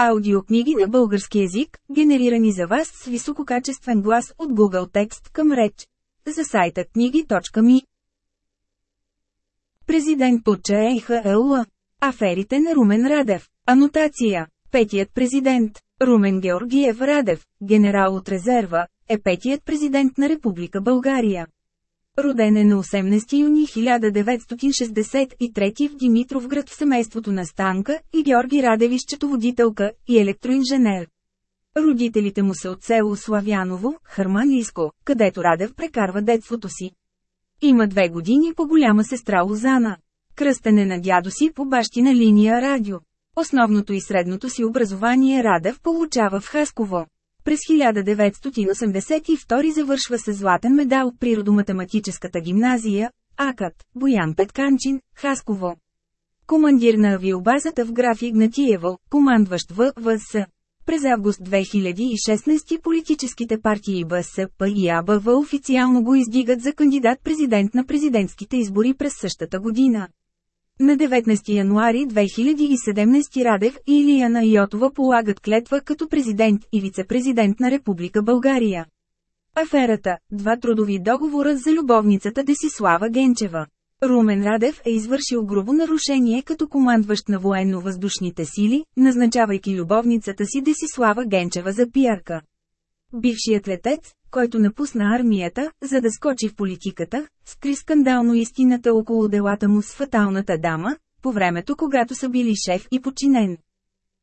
Аудиокниги на български език, генерирани за вас с висококачествен глас от Google Текст към реч. За сайта книги.ми Президент Путча ЕХЛ. Аферите на Румен Радев. Анотация. Петият президент, Румен Георгиев Радев, генерал от резерва, е петият президент на Република България. Роден е на 18 юни 1963 в Димитровград в семейството на Станка и Георги Радеви счетоводителка и електроинженер. Родителите му са от село Славяново, Харманийско, където Радев прекарва детството си. Има две години по-голяма сестра Лозана. Кръстене на дядо си по бащина линия радио. Основното и средното си образование Радев получава в Хасково. През 1982 завършва се златен медал в природоматематическата гимназия, АКАТ, Боян Петканчин, Хасково. Командир на авиобазата в граф Игнатиево, командващ ВВС. През август 2016 политическите партии БСП и АБВ официално го издигат за кандидат-президент на президентските избори през същата година. На 19 януари 2017 Радев и Илияна Йотова полагат клетва като президент и вице-президент на Република България. Аферата – два трудови договора за любовницата Десислава Генчева. Румен Радев е извършил грубо нарушение като командващ на военно-въздушните сили, назначавайки любовницата си Десислава Генчева за пиарка. Бившият летец, който напусна армията, за да скочи в политиката, скри скандално истината около делата му с фаталната дама, по времето когато са били шеф и подчинен.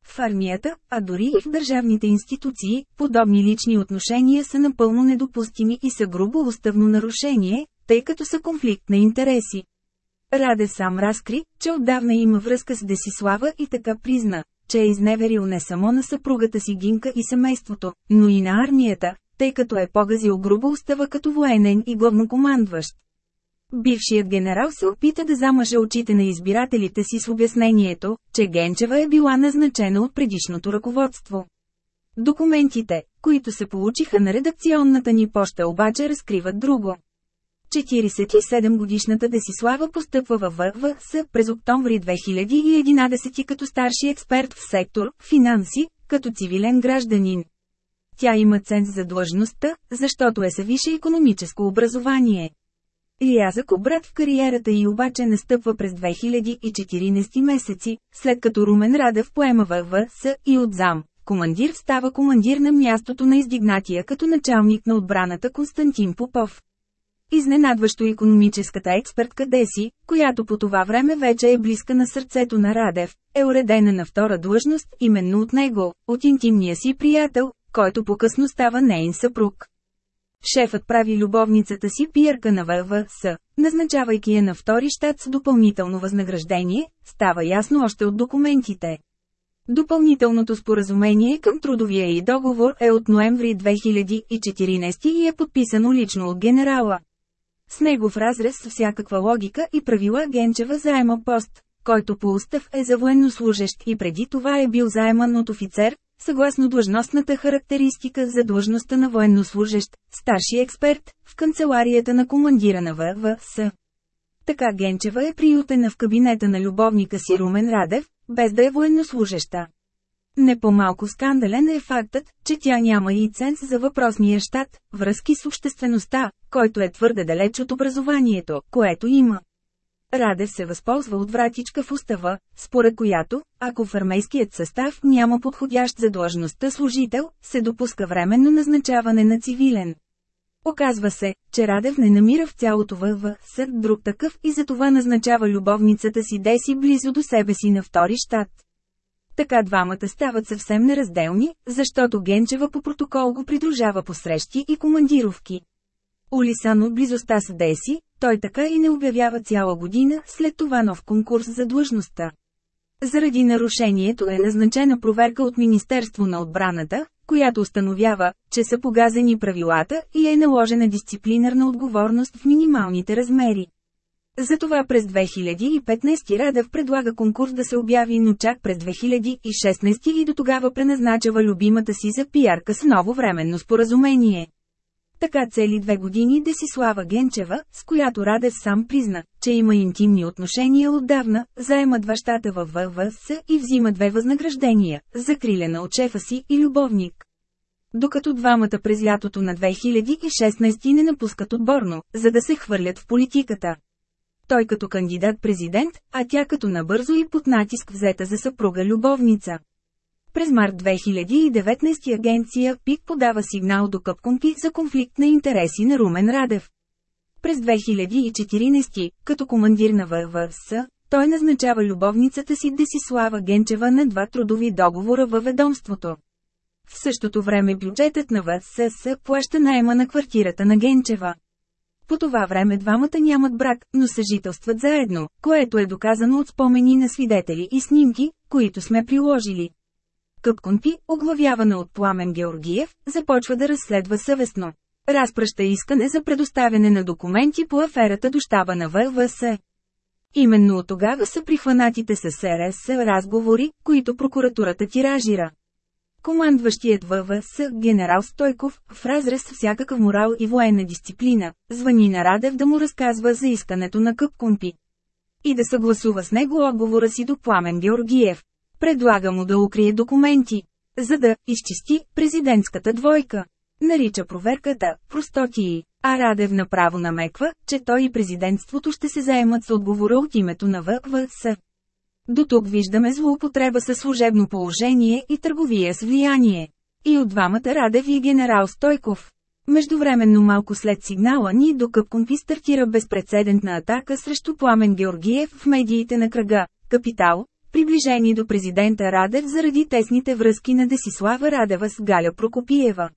В армията, а дори и в държавните институции, подобни лични отношения са напълно недопустими и са грубо уставно нарушение, тъй като са конфликт на интереси. Раде сам разкри, че отдавна има връзка с Десислава и така призна, че е изневерил не само на съпругата си Гинка и семейството, но и на армията, тъй като е погазил грубо устава като военен и главнокомандващ. Бившият генерал се опита да замъже очите на избирателите си с обяснението, че Генчева е била назначена от предишното ръководство. Документите, които се получиха на редакционната ни поща обаче разкриват друго. 47-годишната Десислава постъпва във ВВС през октомври 2011 като старши експерт в сектор «Финанси», като цивилен гражданин. Тя има ценз за длъжността, защото е съвише економическо образование. Рязък обрат в кариерата й обаче настъпва през 2014 месеци, след като Румен Радев поема ВВС и от зам. Командир става командир на мястото на издигнатия като началник на отбраната Константин Попов. Изненадващо економическата експертка Деси, която по това време вече е близка на сърцето на Радев, е уредена на втора длъжност именно от него, от интимния си приятел, който по-късно става нейн съпруг. Шефът прави любовницата си пиерка на ВВС, назначавайки я на втори щат с допълнително възнаграждение, става ясно още от документите. Допълнителното споразумение към трудовия и договор е от ноември 2014 и е подписано лично от генерала. С него в разрез с всякаква логика и правила Генчева заема пост, който по устав е за военнослужащ и преди това е бил заеман от офицер, съгласно длъжностната характеристика за длъжността на военнослужащ, старши експерт, в канцеларията на командира на ВВС. Така Генчева е приютена в кабинета на любовника си Румен Радев, без да е военнослужеща. Не по-малко скандален е фактът, че тя няма и ценз за въпросния щат, връзки с обществеността, който е твърде далеч от образованието, което има. Радев се възползва от вратичка в устава, според която, ако в армейският състав няма подходящ за длъжността служител, се допуска временно назначаване на цивилен. Оказва се, че Радев не намира в цялото ВВС друг такъв и затова назначава любовницата си Деси близо до себе си на втори щат. Така двамата стават съвсем неразделни, защото Генчева по протокол го придружава по срещи и командировки. Улисан от близостта с Деси, той така и не обявява цяла година след това нов конкурс за длъжността. Заради нарушението е назначена проверка от Министерство на отбраната, която установява, че са погазени правилата и е наложена дисциплинарна отговорност в минималните размери. Затова през 2015 Радев предлага конкурс да се обяви, но чак през 2016 и до тогава преназначава любимата си за пиарка с ново временно споразумение. Така цели две години Десислава Генчева, с която Радев сам призна, че има интимни отношения отдавна, заемат бащата във ВВС и взима две възнаграждения, закрилена от шефа си и любовник. Докато двамата през лятото на 2016 не напускат отборно, за да се хвърлят в политиката. Той като кандидат-президент, а тя като набързо и под натиск взета за съпруга-любовница. През март 2019 агенция ПИК подава сигнал до Къпкомпи за конфликт на интереси на Румен Радев. През 2014, като командир на ВВС, той назначава любовницата си Десислава Генчева на два трудови договора във ведомството. В същото време бюджетът на ВСС плаща найема на квартирата на Генчева. По това време двамата нямат брак, но съжителстват заедно, което е доказано от спомени на свидетели и снимки, които сме приложили. Къпконпи, оглавявана от Пламен Георгиев, започва да разследва съвестно. Разпръща искане за предоставяне на документи по аферата до щаба на ВВС. Именно от тогава са прихванатите с СРС разговори, които прокуратурата тиражира. Командващият ВВС, генерал Стойков, в разрез с всякакъв морал и военна дисциплина, звъни на Радев да му разказва за искането на Къпкомпи. И да съгласува с него отговора си до Пламен Георгиев. Предлага му да укрие документи, за да изчисти президентската двойка. Нарича проверката «простотии», а Радев направо намеква, че той и президентството ще се заемат с отговора от името на ВВС. До тук виждаме злоупотреба със служебно положение и търговия с влияние. И от двамата Радев и генерал Стойков. Междувременно малко след сигнала ни до Къпкомпи стартира безпредседентна атака срещу Пламен Георгиев в медиите на кръга «Капитал», приближени до президента Радев заради тесните връзки на Десислава Радева с Галя Прокопиева.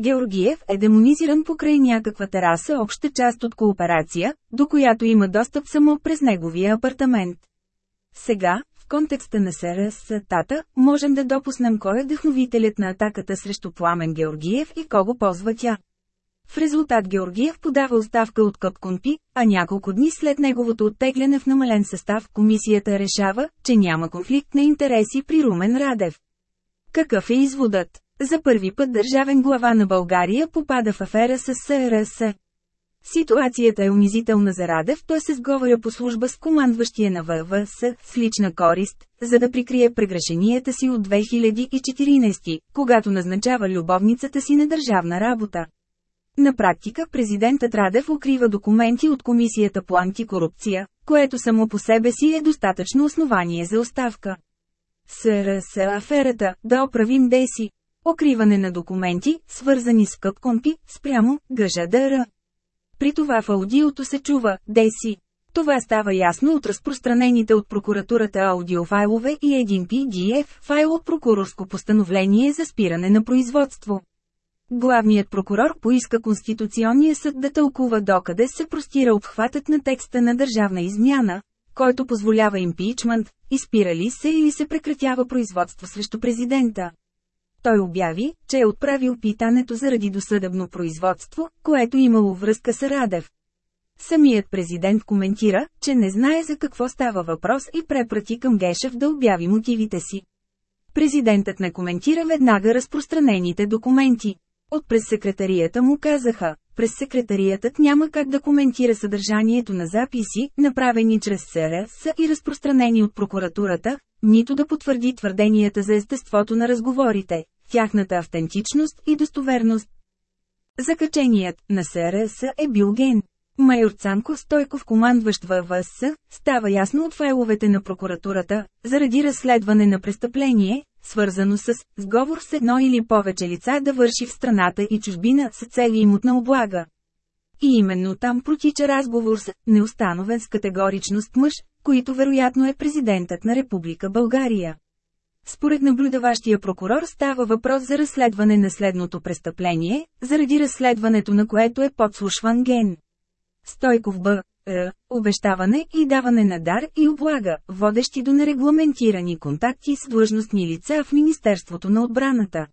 Георгиев е демонизиран покрай някаква тераса обща част от кооперация, до която има достъп само през неговия апартамент. Сега, в контекста на СРС Тата, можем да допуснем кой е вдъхновителят на атаката срещу Пламен Георгиев и кого ползва тя. В резултат Георгиев подава оставка от Къпконпи, а няколко дни след неговото оттегляне в намален състав комисията решава, че няма конфликт на интереси при Румен Радев. Какъв е изводът? За първи път държавен глава на България попада в афера с СРС. Ситуацията е унизителна за Радев, той се сговоря по служба с командващия на ВВС, с лична корист, за да прикрие прегрешенията си от 2014, когато назначава любовницата си на държавна работа. На практика президентът Радев укрива документи от Комисията по антикорупция, което само по себе си е достатъчно основание за оставка. СРС аферата, да оправим Деси. Укриване на документи, свързани с Къпкомпи, спрямо ГЖДР. При това в аудиото се чува «Деси». Това става ясно от разпространените от прокуратурата аудиофайлове и един PDF файл от прокурорско постановление за спиране на производство. Главният прокурор поиска Конституционния съд да тълкува докъде се простира обхватът на текста на държавна измяна, който позволява импичмент, изпира ли се или се прекратява производство срещу президента. Той обяви, че е отправил питането заради досъдебно производство, което имало връзка с Радев. Самият президент коментира, че не знае за какво става въпрос и препрати към Гешев да обяви мотивите си. Президентът не коментира веднага разпространените документи. От през секретарията му казаха, през секретариятът няма как да коментира съдържанието на записи, направени чрез СРС и разпространени от прокуратурата, нито да потвърди твърденията за естеството на разговорите, тяхната автентичност и достоверност. Закаченият на СРС е бил ген. Майор Цанко Стойков командващ ВВС, става ясно от файловете на прокуратурата, заради разследване на престъпление, свързано с сговор с едно или повече лица да върши в страната и чужбина с цели имотна облага. И именно там протича разговор с неустановен с категоричност мъж, който вероятно е президентът на Република България. Според наблюдаващия прокурор става въпрос за разследване на следното престъпление, заради разследването на което е подслушван ген. Стойков Б. Е, обещаване и даване на дар и облага, водещи до нерегламентирани контакти с длъжностни лица в Министерството на отбраната.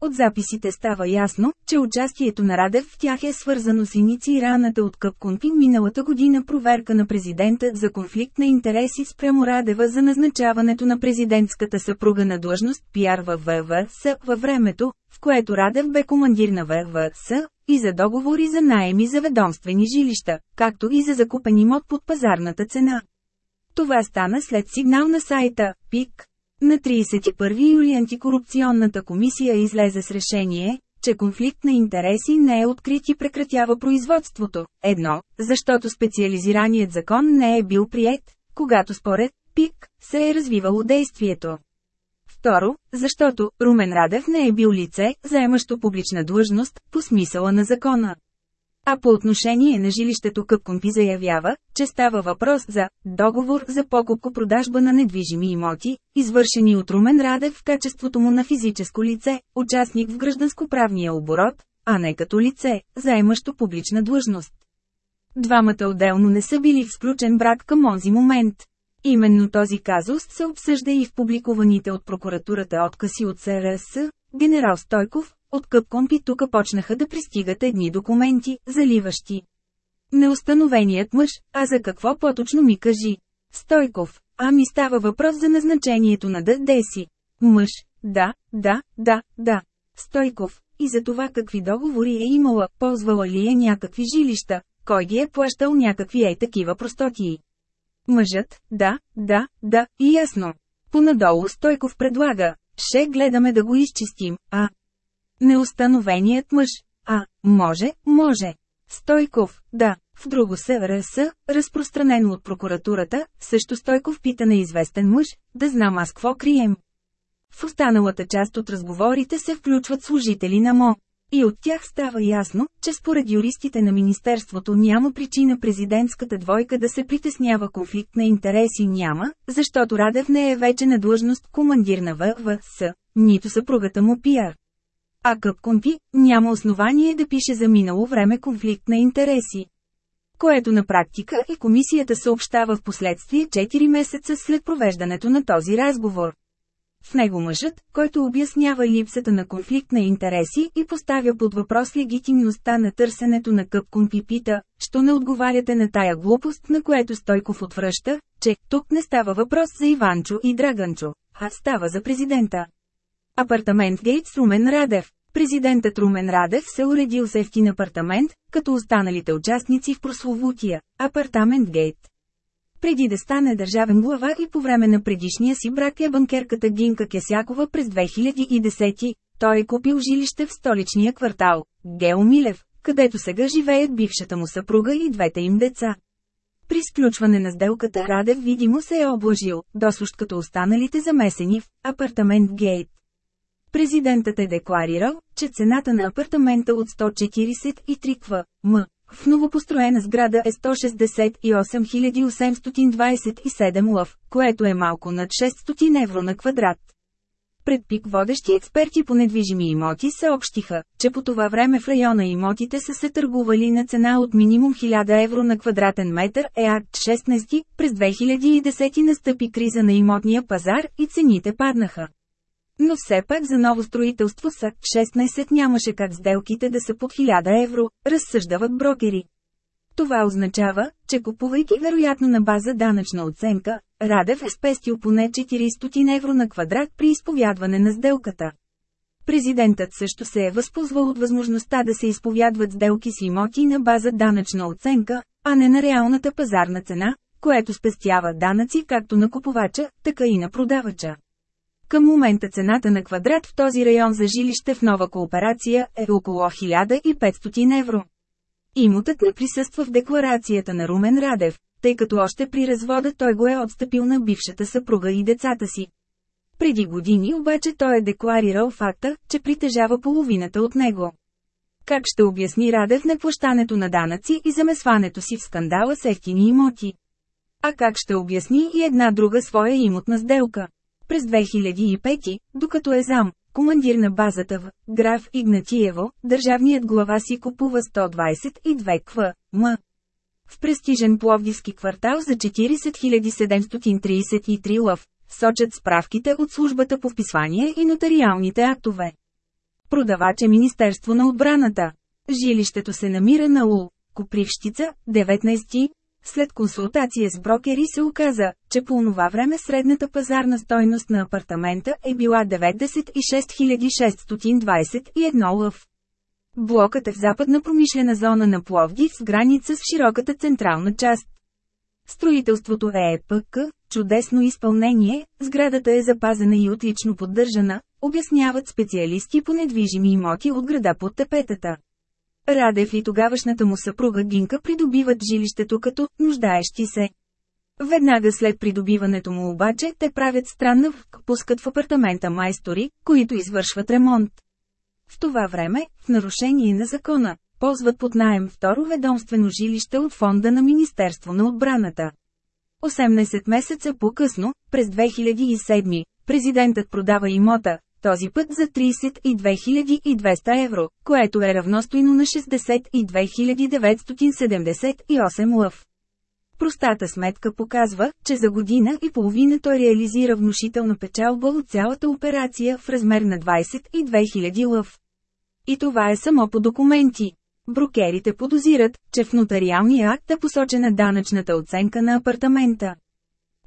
От записите става ясно, че участието на Радев в тях е свързано с инициираната от Къпконпи миналата година проверка на президента за конфликт на интереси спрямо Радева за назначаването на президентската съпруга на длъжност пиар във ВВС във времето, в което Радев бе командир на ВВС, и за договори за наеми за ведомствени жилища, както и за закупен имот под пазарната цена. Това стана след сигнал на сайта ПИК. На 31 юли антикорупционната комисия излезе с решение, че конфликт на интереси не е открит и прекратява производството. Едно, защото специализираният закон не е бил прият, когато според ПИК се е развивало действието. Второ, защото Румен Радев не е бил лице, заемащо публична длъжност, по смисъла на закона. А по отношение на жилището Къпкомпи заявява, че става въпрос за договор за покупко-продажба на недвижими имоти, извършени от Румен Радев в качеството му на физическо лице, участник в гражданско-правния оборот, а не като лице, заемащо публична длъжност. Двамата отделно не са били в сключен брак към онзи момент. Именно този казус се обсъжда и в публикуваните от прокуратурата откази от СРС, генерал Стойков, от Къпкомпи тук почнаха да пристигат едни документи, заливащи. Неустановеният мъж, а за какво по-точно ми кажи? Стойков, ами става въпрос за назначението на ДДСи. Мъж, да, да, да, да. Стойков, и за това какви договори е имала, ползвала ли е някакви жилища, кой ги е плащал някакви ей такива простотии. Мъжът, да, да, да, и ясно. Понадолу Стойков предлага, ще гледаме да го изчистим, а, Неустановеният мъж. А, може, може. Стойков, да. В друго СРС, разпространено от прокуратурата, също Стойков пита на известен мъж, да знам аз какво крием. В останалата част от разговорите се включват служители на МО. И от тях става ясно, че според юристите на Министерството няма причина президентската двойка да се притеснява конфликт на интереси няма, защото Радев не е вече на длъжност командир на ВВС, нито съпругата му пиар. А Къпконпи няма основание да пише за минало време конфликт на интереси. Което на практика и комисията съобщава в последствие 4 месеца след провеждането на този разговор. В него мъжът, който обяснява липсата на конфликт на интереси и поставя под въпрос легитимността на търсенето на Къпконпи пита, що не отговаряте на тая глупост, на което Стойков отвръща, че тук не става въпрос за Иванчо и Драганчо, а става за президента. Апартамент Гейт с Румен Радев Президентът Румен Радев се уредил с ефтин апартамент, като останалите участници в прословутия апартамент Гейт. Преди да стане държавен глава и по време на предишния си брак е банкерката Гинка Кесякова през 2010, той е купил жилище в столичния квартал, Гео Милев, където сега живеят бившата му съпруга и двете им деца. При сключване на сделката Радев видимо се е облажил, досущ като останалите замесени в апартамент Гейт. Президентът е декларирал, че цената на апартамента от 143 кв. м. В новопостроена сграда е 168 827 лъв, което е малко над 600 евро на квадрат. Пред пик водещи експерти по недвижими имоти съобщиха, че по това време в района имотите са се търгували на цена от минимум 1000 евро на квадратен метър е акт 16, през 2010 настъпи криза на имотния пазар и цените паднаха. Но все пак за ново строителство са 16 нямаше как сделките да са под 1000 евро, разсъждават брокери. Това означава, че купувайки вероятно на база данъчна оценка, Радев е спестил поне 400 евро на квадрат при изповядване на сделката. Президентът също се е възползвал от възможността да се изповядват сделки с имоти на база данъчна оценка, а не на реалната пазарна цена, което спестява данъци както на купувача, така и на продавача. Към момента цената на квадрат в този район за жилище в нова кооперация е около 1500 евро. Имотът не присъства в декларацията на Румен Радев, тъй като още при развода той го е отстъпил на бившата съпруга и децата си. Преди години обаче той е декларирал факта, че притежава половината от него. Как ще обясни Радев неплащането на данъци и замесването си в скандала с ефтини имоти? А как ще обясни и една друга своя имотна сделка? През 2005, докато е зам, командир на базата в Граф Игнатиево, държавният глава си купува 122 кв. м. В престижен пловдивски квартал за 40 733 лъв, сочат справките от службата по вписвание и нотариалните актове. Продавач е Министерство на отбраната. Жилището се намира на ул. Копривщица, 19, след консултация с брокери се оказа, че по това време средната пазарна стойност на апартамента е била 96 621 лъв. Блокът е в западна промишлена зона на Пловдив с граница с широката централна част. Строителството е ЕПК, чудесно изпълнение, сградата е запазена и отлично поддържана, обясняват специалисти по недвижими имоти от града под тепетата. Радев и тогавашната му съпруга Гинка придобиват жилището като нуждаещи се. Веднага след придобиването му обаче те правят странна пускат в апартамента майстори, които извършват ремонт. В това време, в нарушение на закона, ползват под найем второ ведомствено жилище от фонда на Министерство на отбраната. 18 месеца по-късно, през 2007, президентът продава имота, този път за 32 200 евро, което е равностойно на 62 978 лъв. Простата сметка показва, че за година и половина той реализира внушителна печалба от цялата операция в размер на 22 000 лъв. И това е само по документи. Брокерите подозират, че в нотариалния акт е посочена данъчната оценка на апартамента.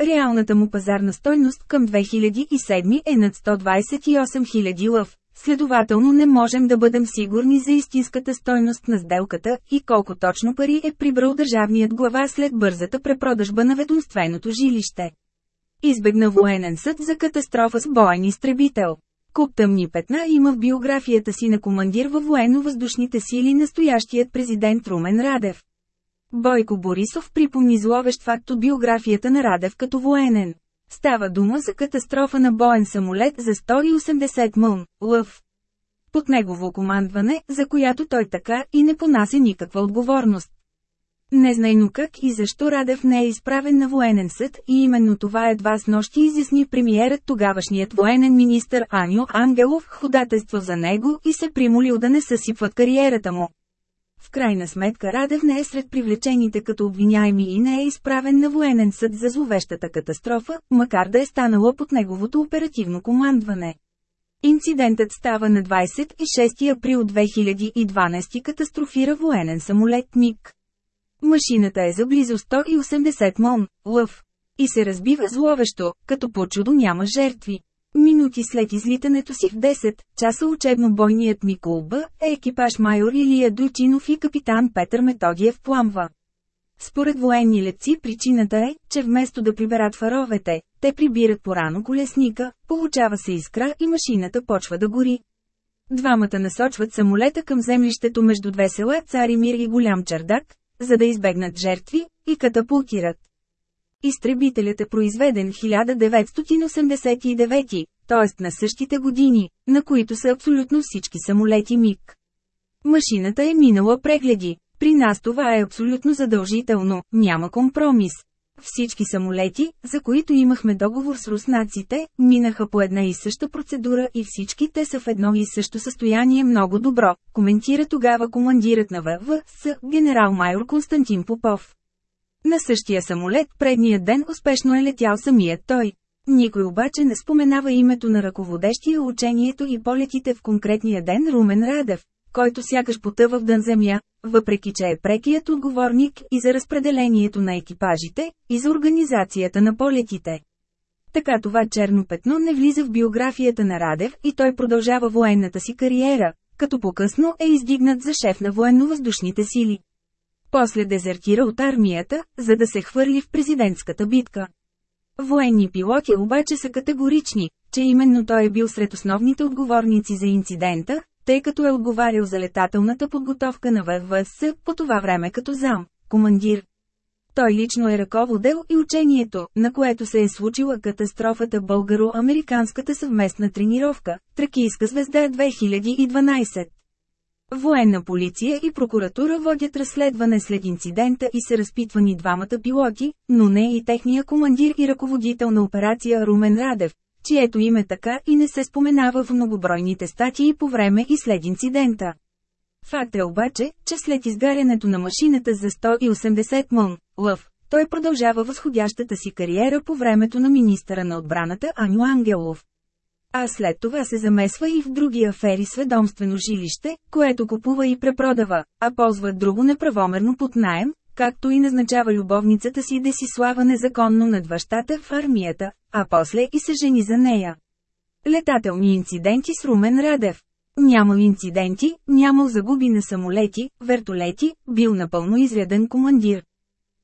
Реалната му пазарна стойност към 2007 е над 128 000 лъв, следователно не можем да бъдем сигурни за истинската стойност на сделката и колко точно пари е прибрал държавният глава след бързата препродажба на ведомственото жилище. Избегна военен съд за катастрофа с боен изтребител. Куп тъмни петна има в биографията си на командир във военно-въздушните сили настоящият президент Румен Радев. Бойко Борисов припомни зловещ факт от биографията на Радев като военен. Става дума за катастрофа на боен самолет за 180 мълн, лъв. Под негово командване, за която той така и не понася никаква отговорност. Незнайно как и защо Радев не е изправен на военен съд и именно това едва с нощи изясни премиерът тогавашният военен министр Аньо Ангелов ходатайства за него и се примолил да не съсипват кариерата му. В крайна сметка Радев не е сред привлечените като обвиняеми и не е изправен на военен съд за зловещата катастрофа, макар да е станала под неговото оперативно командване. Инцидентът става на 26 април 2012 катастрофира военен самолет МиГ. Машината е за близо 180 мон, лъв. И се разбива зловещо, като по чудо няма жертви. Минути след излитането си в 10 часа учебно-бойният Миколба е екипаж майор Илия Дучинов и капитан Петър Методиев пламва. Според военни летци причината е, че вместо да приберат фаровете, те прибират порано колесника, получава се искра и машината почва да гори. Двамата насочват самолета към землището между две села Царимир и Голям Чардак, за да избегнат жертви, и катапултират. Изтребителят е произведен 1989, т.е. на същите години, на които са абсолютно всички самолети МиГ. Машината е минала прегледи. При нас това е абсолютно задължително, няма компромис. Всички самолети, за които имахме договор с руснаците, минаха по една и съща процедура и всички те са в едно и също състояние много добро, коментира тогава командирът на ВВС, генерал-майор Константин Попов. На същия самолет предния ден успешно е летял самият той. Никой обаче не споменава името на ръководещия учението и полетите в конкретния ден Румен Радев, който сякаш потъва в дън земя, въпреки че е прекият отговорник и за разпределението на екипажите, и за организацията на полетите. Така това черно петно не влиза в биографията на Радев и той продължава военната си кариера, като по-късно е издигнат за шеф на военно-въздушните сили. После дезертира от армията, за да се хвърли в президентската битка. Военни пилоти обаче са категорични, че именно той е бил сред основните отговорници за инцидента, тъй като е отговарял за летателната подготовка на ВВС по това време като зам, командир. Той лично е ръководел и учението, на което се е случила катастрофата българо-американската съвместна тренировка, Тракийска звезда 2012. Военна полиция и прокуратура водят разследване след инцидента и са разпитвани двамата пилоти, но не и техния командир и ръководител на операция Румен Радев, чието име така и не се споменава в многобройните статии по време и след инцидента. Факт е обаче, че след изгарянето на машината за 180 мон, лъв, той продължава възходящата си кариера по времето на министъра на отбраната Аню Ангелов. А след това се замесва и в други афери с ведомствено жилище, което купува и препродава, а ползва друго неправомерно под найем, както и назначава любовницата си Десислава незаконно над бащата в армията, а после и се жени за нея. Летателни инциденти с Румен Радев Нямал инциденти, нямал загуби на самолети, вертолети, бил напълно изряден командир.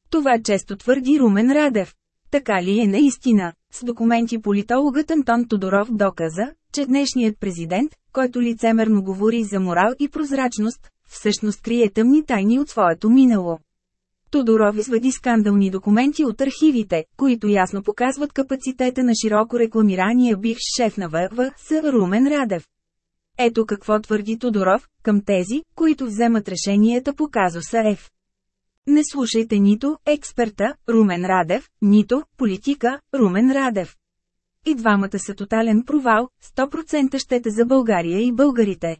Това често твърди Румен Радев. Така ли е наистина? С документи политологът Антон Тодоров доказа, че днешният президент, който лицемерно говори за морал и прозрачност, всъщност крие тъмни тайни от своето минало. Тодоров извади скандални документи от архивите, които ясно показват капацитета на широко рекламирания бивш шеф на ВВ с Румен Радев. Ето какво твърди Тодоров, към тези, които вземат решенията по казуса Ф. Не слушайте нито експерта, Румен Радев, нито политика, Румен Радев. И двамата са тотален провал, 100% щете за България и българите.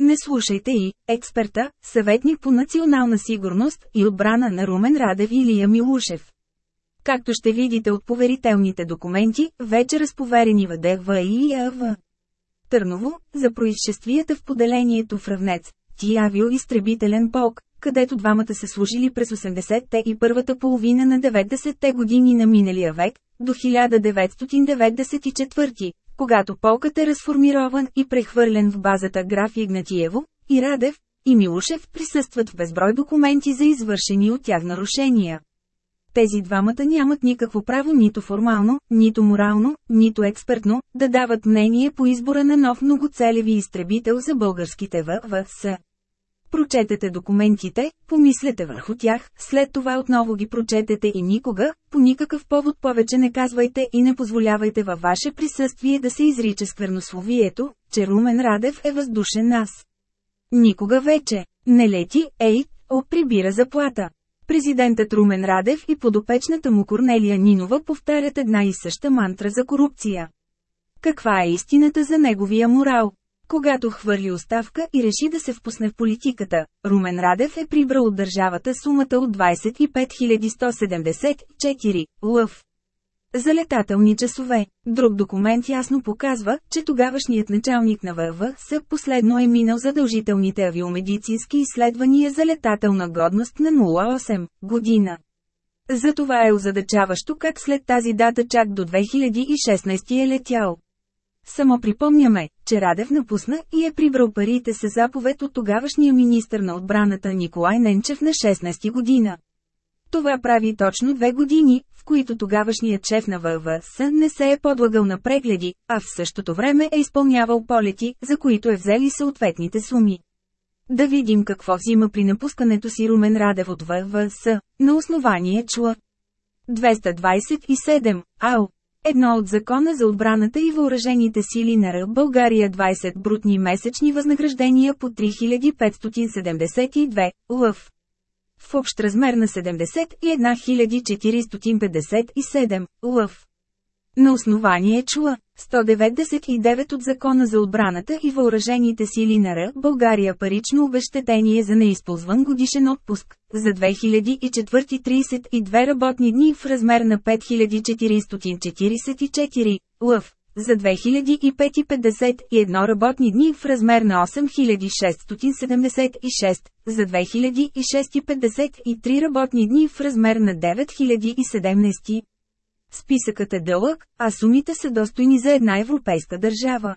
Не слушайте и експерта, съветник по национална сигурност и отбрана на Румен Радев Илия Милушев. Както ще видите от поверителните документи, вече разповерени в ДВ и АВ. Търново, за происшествията в поделението в Равнец, ти авиоизтребителен полк, където двамата са служили през 80-те и първата половина на 90-те години на миналия век, до 1994, когато полкът е разформирован и прехвърлен в базата граф Игнатиево, и Радев, и Милушев присъстват в безброй документи за извършени от тях нарушения. Тези двамата нямат никакво право нито формално, нито морално, нито експертно, да дават мнение по избора на нов многоцелеви изтребител за българските ВВС. Прочетете документите, помислете върху тях, след това отново ги прочетете и никога, по никакъв повод повече не казвайте и не позволявайте във ваше присъствие да се изрича сквернословието, че Румен Радев е въздушен нас. Никога вече. Не лети, ей, о, прибира заплата. Президентът Румен Радев и подопечната му Корнелия Нинова повтарят една и съща мантра за корупция. Каква е истината за неговия морал? Когато хвърли оставка и реши да се впусне в политиката, Румен Радев е прибрал от държавата сумата от 25 174 лъв. За летателни часове. Друг документ ясно показва, че тогавашният началник на ВВС последно е минал задължителните авиомедицински изследвания за летателна годност на 08 година. Затова е озадачаващо как след тази дата чак до 2016 е летял. Само припомняме, че Радев напусна и е прибрал парите с заповед от тогавашния министр на отбраната Николай Ненчев на 16 година. Това прави точно две години, в които тогавашният шеф на ВВС не се е подлагал на прегледи, а в същото време е изпълнявал полети, за които е взели съответните суми. Да видим какво взима при напускането си Румен Радев от ВВС, на основание ЧЛ. 227, АО. Едно от закона за отбраната и въоръжените сили на Ръ България 20 брутни месечни възнаграждения по 3572 лъв. В общ размер на 71 457 лъв. На основание ЧЛ 199 от Закона за отбраната и въоръжените сили на Р. България парично обещетение за неизползван годишен отпуск, за 2004 32 работни дни в размер на 5444 лъв, за 2005 51 работни дни в размер на 8676, за 2006 53 работни дни в размер на 9017. Списъкът е дълъг, а сумите са достойни за една европейска държава.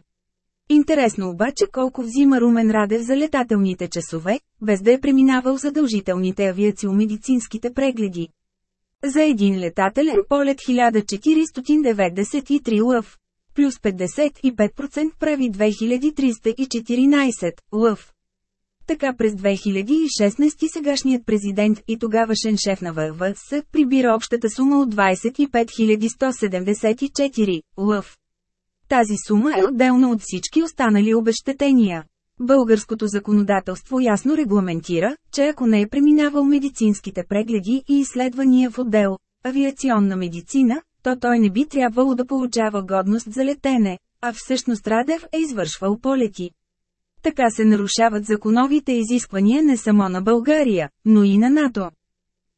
Интересно обаче колко взима Румен Радев за летателните часове, без да е преминавал задължителните авиациомедицинските прегледи. За един летателен полет 1493 лъв. Плюс 55% прави 2314 лъв. Така през 2016 сегашният президент и тогавашен шеф на ВВС прибира общата сума от 25 174 лъв. Тази сума е отделна от всички останали обещетения. Българското законодателство ясно регламентира, че ако не е преминавал медицинските прегледи и изследвания в отдел авиационна медицина, то той не би трябвало да получава годност за летене, а всъщност Радев е извършвал полети. Така се нарушават законовите изисквания не само на България, но и на НАТО.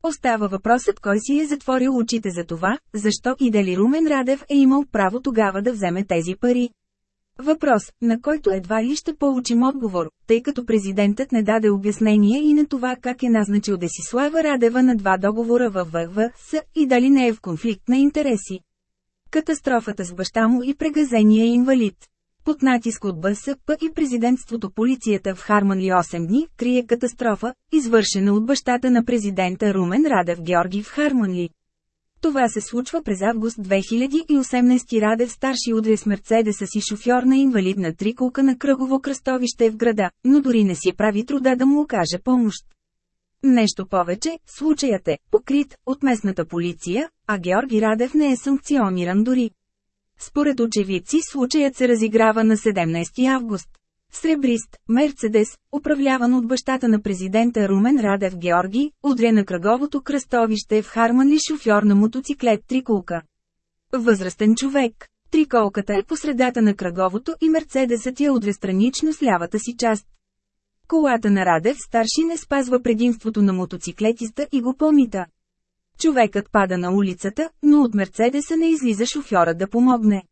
Остава въпросът кой си е затворил очите за това, защо и дали Румен Радев е имал право тогава да вземе тези пари. Въпрос, на който едва ли ще получим отговор, тъй като президентът не даде обяснение и на това как е назначил Десислава Радева на два договора във ВВС и дали не е в конфликт на интереси. Катастрофата с баща му и прегазения инвалид. Под натиск от БСП и президентството полицията в Харманли 8 дни крие катастрофа, извършена от бащата на президента Румен Радев Георги в Харманли. Това се случва през август 2018 Радев старши удря с Мерцедеса си шофьор на инвалидна триколка на кръгово кръстовище в града, но дори не си прави труда да му окаже помощ. Нещо повече, случаят е покрит от местната полиция, а Георги Радев не е санкциониран дори. Според очевидци случаят се разиграва на 17 август. Сребрист, Мерцедес, управляван от бащата на президента Румен Радев Георги, удря на кръговото кръстовище в Харманли шофьор на мотоциклет Триколка. Възрастен човек. Триколката е по средата на кръговото и Мерцедесът я удря странично с лявата си част. Колата на Радев старши не спазва предимството на мотоциклетиста и го помита. Човекът пада на улицата, но от Мерцедеса не излиза шофьора да помогне.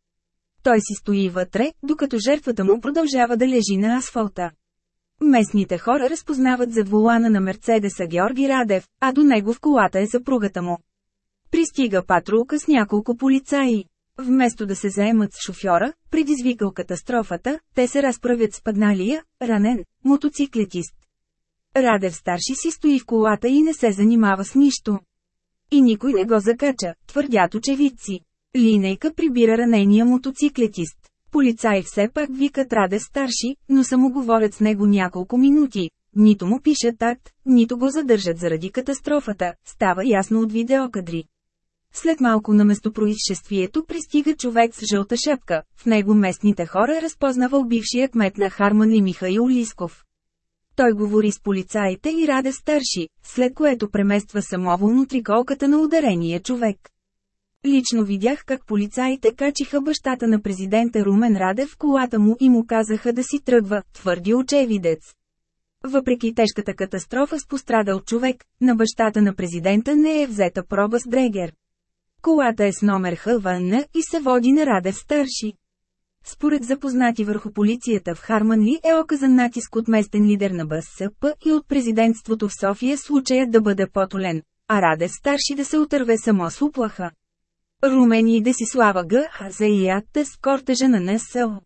Той си стои вътре, докато жертвата му продължава да лежи на асфалта. Местните хора разпознават зад волана на Мерцедеса Георги Радев, а до него в колата е съпругата му. Пристига патрулка с няколко полицаи. Вместо да се заемат с шофьора, предизвикал катастрофата, те се разправят с падналия, ранен, мотоциклетист. Радев старши си стои в колата и не се занимава с нищо. И никой не го закача, твърдят очевидци. Линейка прибира ранения мотоциклетист. Полицаи все пак викат Раде старши, но само говорят с него няколко минути. Нито му пишат акт, нито го задържат заради катастрофата, става ясно от видеокадри. След малко на местопроизшествието пристига човек с жълта шапка, в него местните хора разпознавал бившия кмет на Харман Михаил Лисков. Той говори с полицаите и Раде старши, след което премества самоволно триколката на ударения човек. Лично видях как полицаите качиха бащата на президента Румен Радев в колата му и му казаха да си тръгва, твърди очевидец. Въпреки тежката катастрофа с пострадал човек, на бащата на президента не е взета проба с Дрегер. Колата е с номер ХВН и се води на Радев старши. Според запознати върху полицията в Харманли е оказан натиск от местен лидер на БСП и от президентството в София случаят да бъде потолен, а Радев старши да се отърве само с уплаха. Румени и Десислава Г. Хазеията с кортежа на НСО.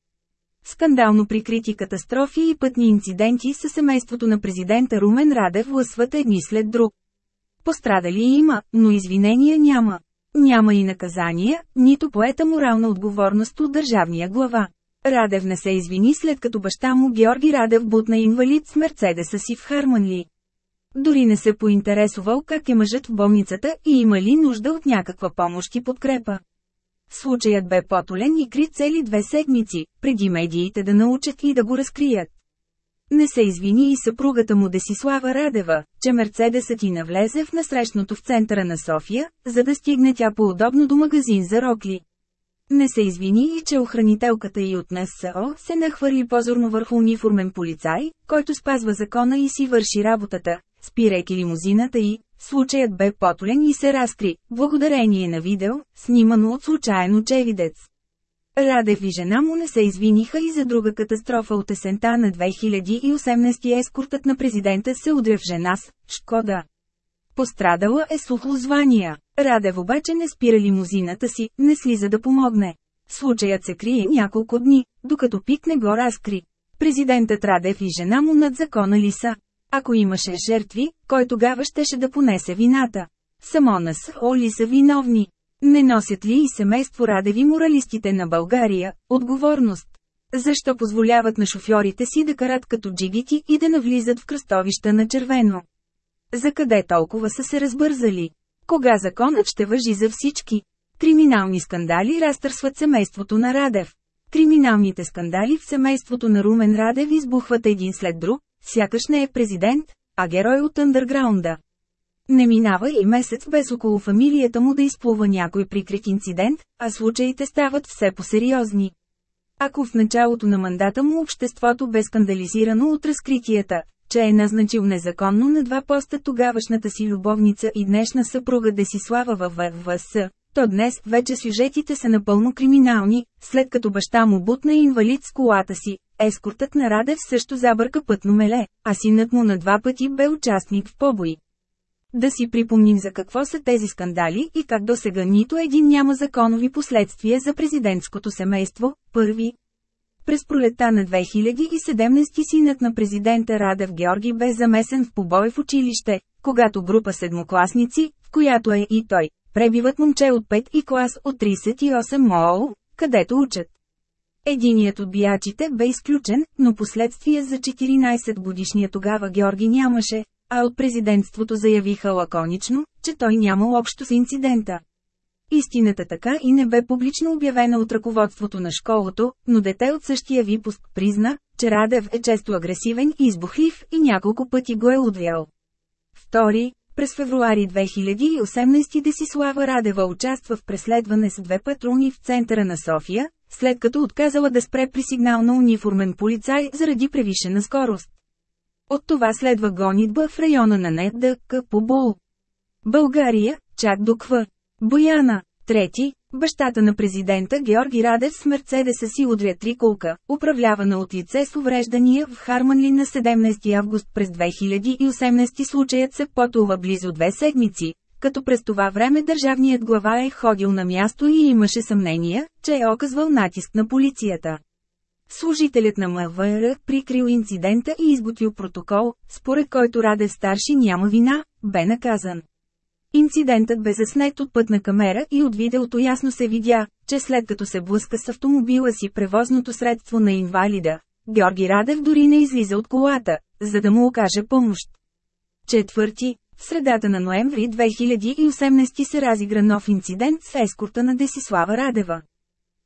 Скандално прикрити катастрофи и пътни инциденти със семейството на президента Румен Радев лъсват едни след друг. Пострадали има, но извинения няма. Няма и наказания, нито поета морална отговорност от държавния глава. Радев не се извини след като баща му Георги Радев бутна инвалид с Мерцедеса си в Харманли. Дори не се поинтересувал как е мъжът в болницата и има ли нужда от някаква помощ и подкрепа. Случаят бе потолен и крит цели две седмици, преди медиите да научат и да го разкрият. Не се извини и съпругата му Десислава Радева, че Мерцедесът ти навлезе в насрещното в центъра на София, за да стигне тя по-удобно до магазин за рокли. Не се извини и че охранителката и от НСО се нахвърли позорно върху униформен полицай, който спазва закона и си върши работата, спирайки лимузината и, случаят бе потолен и се разкри, благодарение на видео, снимано от случайен очевидец. Радев и жена му не се извиниха и за друга катастрофа от есента на 2018 ескортът на президента се удря в жена с Шкода. Пострадала е сухозвания. Радев обаче не спира лимузината си, не слиза да помогне. Случаят се крие няколко дни, докато Пик не го разкри. Президентът Радев и жена му над закона ли са? Ако имаше жертви, кой тогава щеше да понесе вината? Само нас Оли са виновни. Не носят ли и семейство Радеви моралистите на България, отговорност? Защо позволяват на шофьорите си да карат като джигити и да навлизат в кръстовища на червено? За къде толкова са се разбързали? Кога законът ще въжи за всички? Криминални скандали разтърсват семейството на Радев. Криминалните скандали в семейството на Румен Радев избухват един след друг, сякаш не е президент, а герой от андерграунда. Не минава и месец без около фамилията му да изплува някой прикрит инцидент, а случаите стават все по-сериозни. Ако в началото на мандата му обществото бе скандализирано от разкритията, че е назначил незаконно на два поста тогавашната си любовница и днешна съпруга Десислава във ВВС, то днес вече сюжетите са напълно криминални, след като баща му бутна инвалид с колата си, ескортът на Радев също забърка пътно меле, а синът му на два пъти бе участник в побои. Да си припомним за какво са тези скандали и как до сега нито един няма законови последствия за президентското семейство. Първи. През пролета на 2017 синът на президента Радев Георги бе замесен в побой в училище, когато група седмокласници, в която е и той, пребиват момче от 5 и клас от 38 МОО, където учат. Единият от биячите бе изключен, но последствия за 14 годишния тогава Георги нямаше, а от президентството заявиха лаконично, че той нямал общо с инцидента. Истината така и не бе публично обявена от ръководството на школото, но дете от същия випуск призна, че Радев е често агресивен и избухлив и няколко пъти го е удрял. Втори, през февруари 2018 Десислава Радева участва в преследване с две патруни в центъра на София, след като отказала да спре при сигнал на униформен полицай заради превишена скорост. От това следва гонитба в района на НДК по Бул. България, чак до Кв. Бояна. Трети, бащата на президента Георги Радев с Мерцедеса си удря триколка, управлявана от лице с увреждания в Харманли на 17 август през 2018 случаят се потува близо две седмици, като през това време държавният глава е ходил на място и имаше съмнения, че е оказвал натиск на полицията. Служителят на МВР прикрил инцидента и изготвил протокол, според който Радев старши няма вина, бе наказан. Инцидентът бе заснет от пътна камера и от видеото ясно се видя, че след като се блъска с автомобила си превозното средство на инвалида, Георги Радев дори не излиза от колата, за да му окаже помощ. Четвърти, в средата на ноември 2018 се разигра нов инцидент с ескорта на Десислава Радева.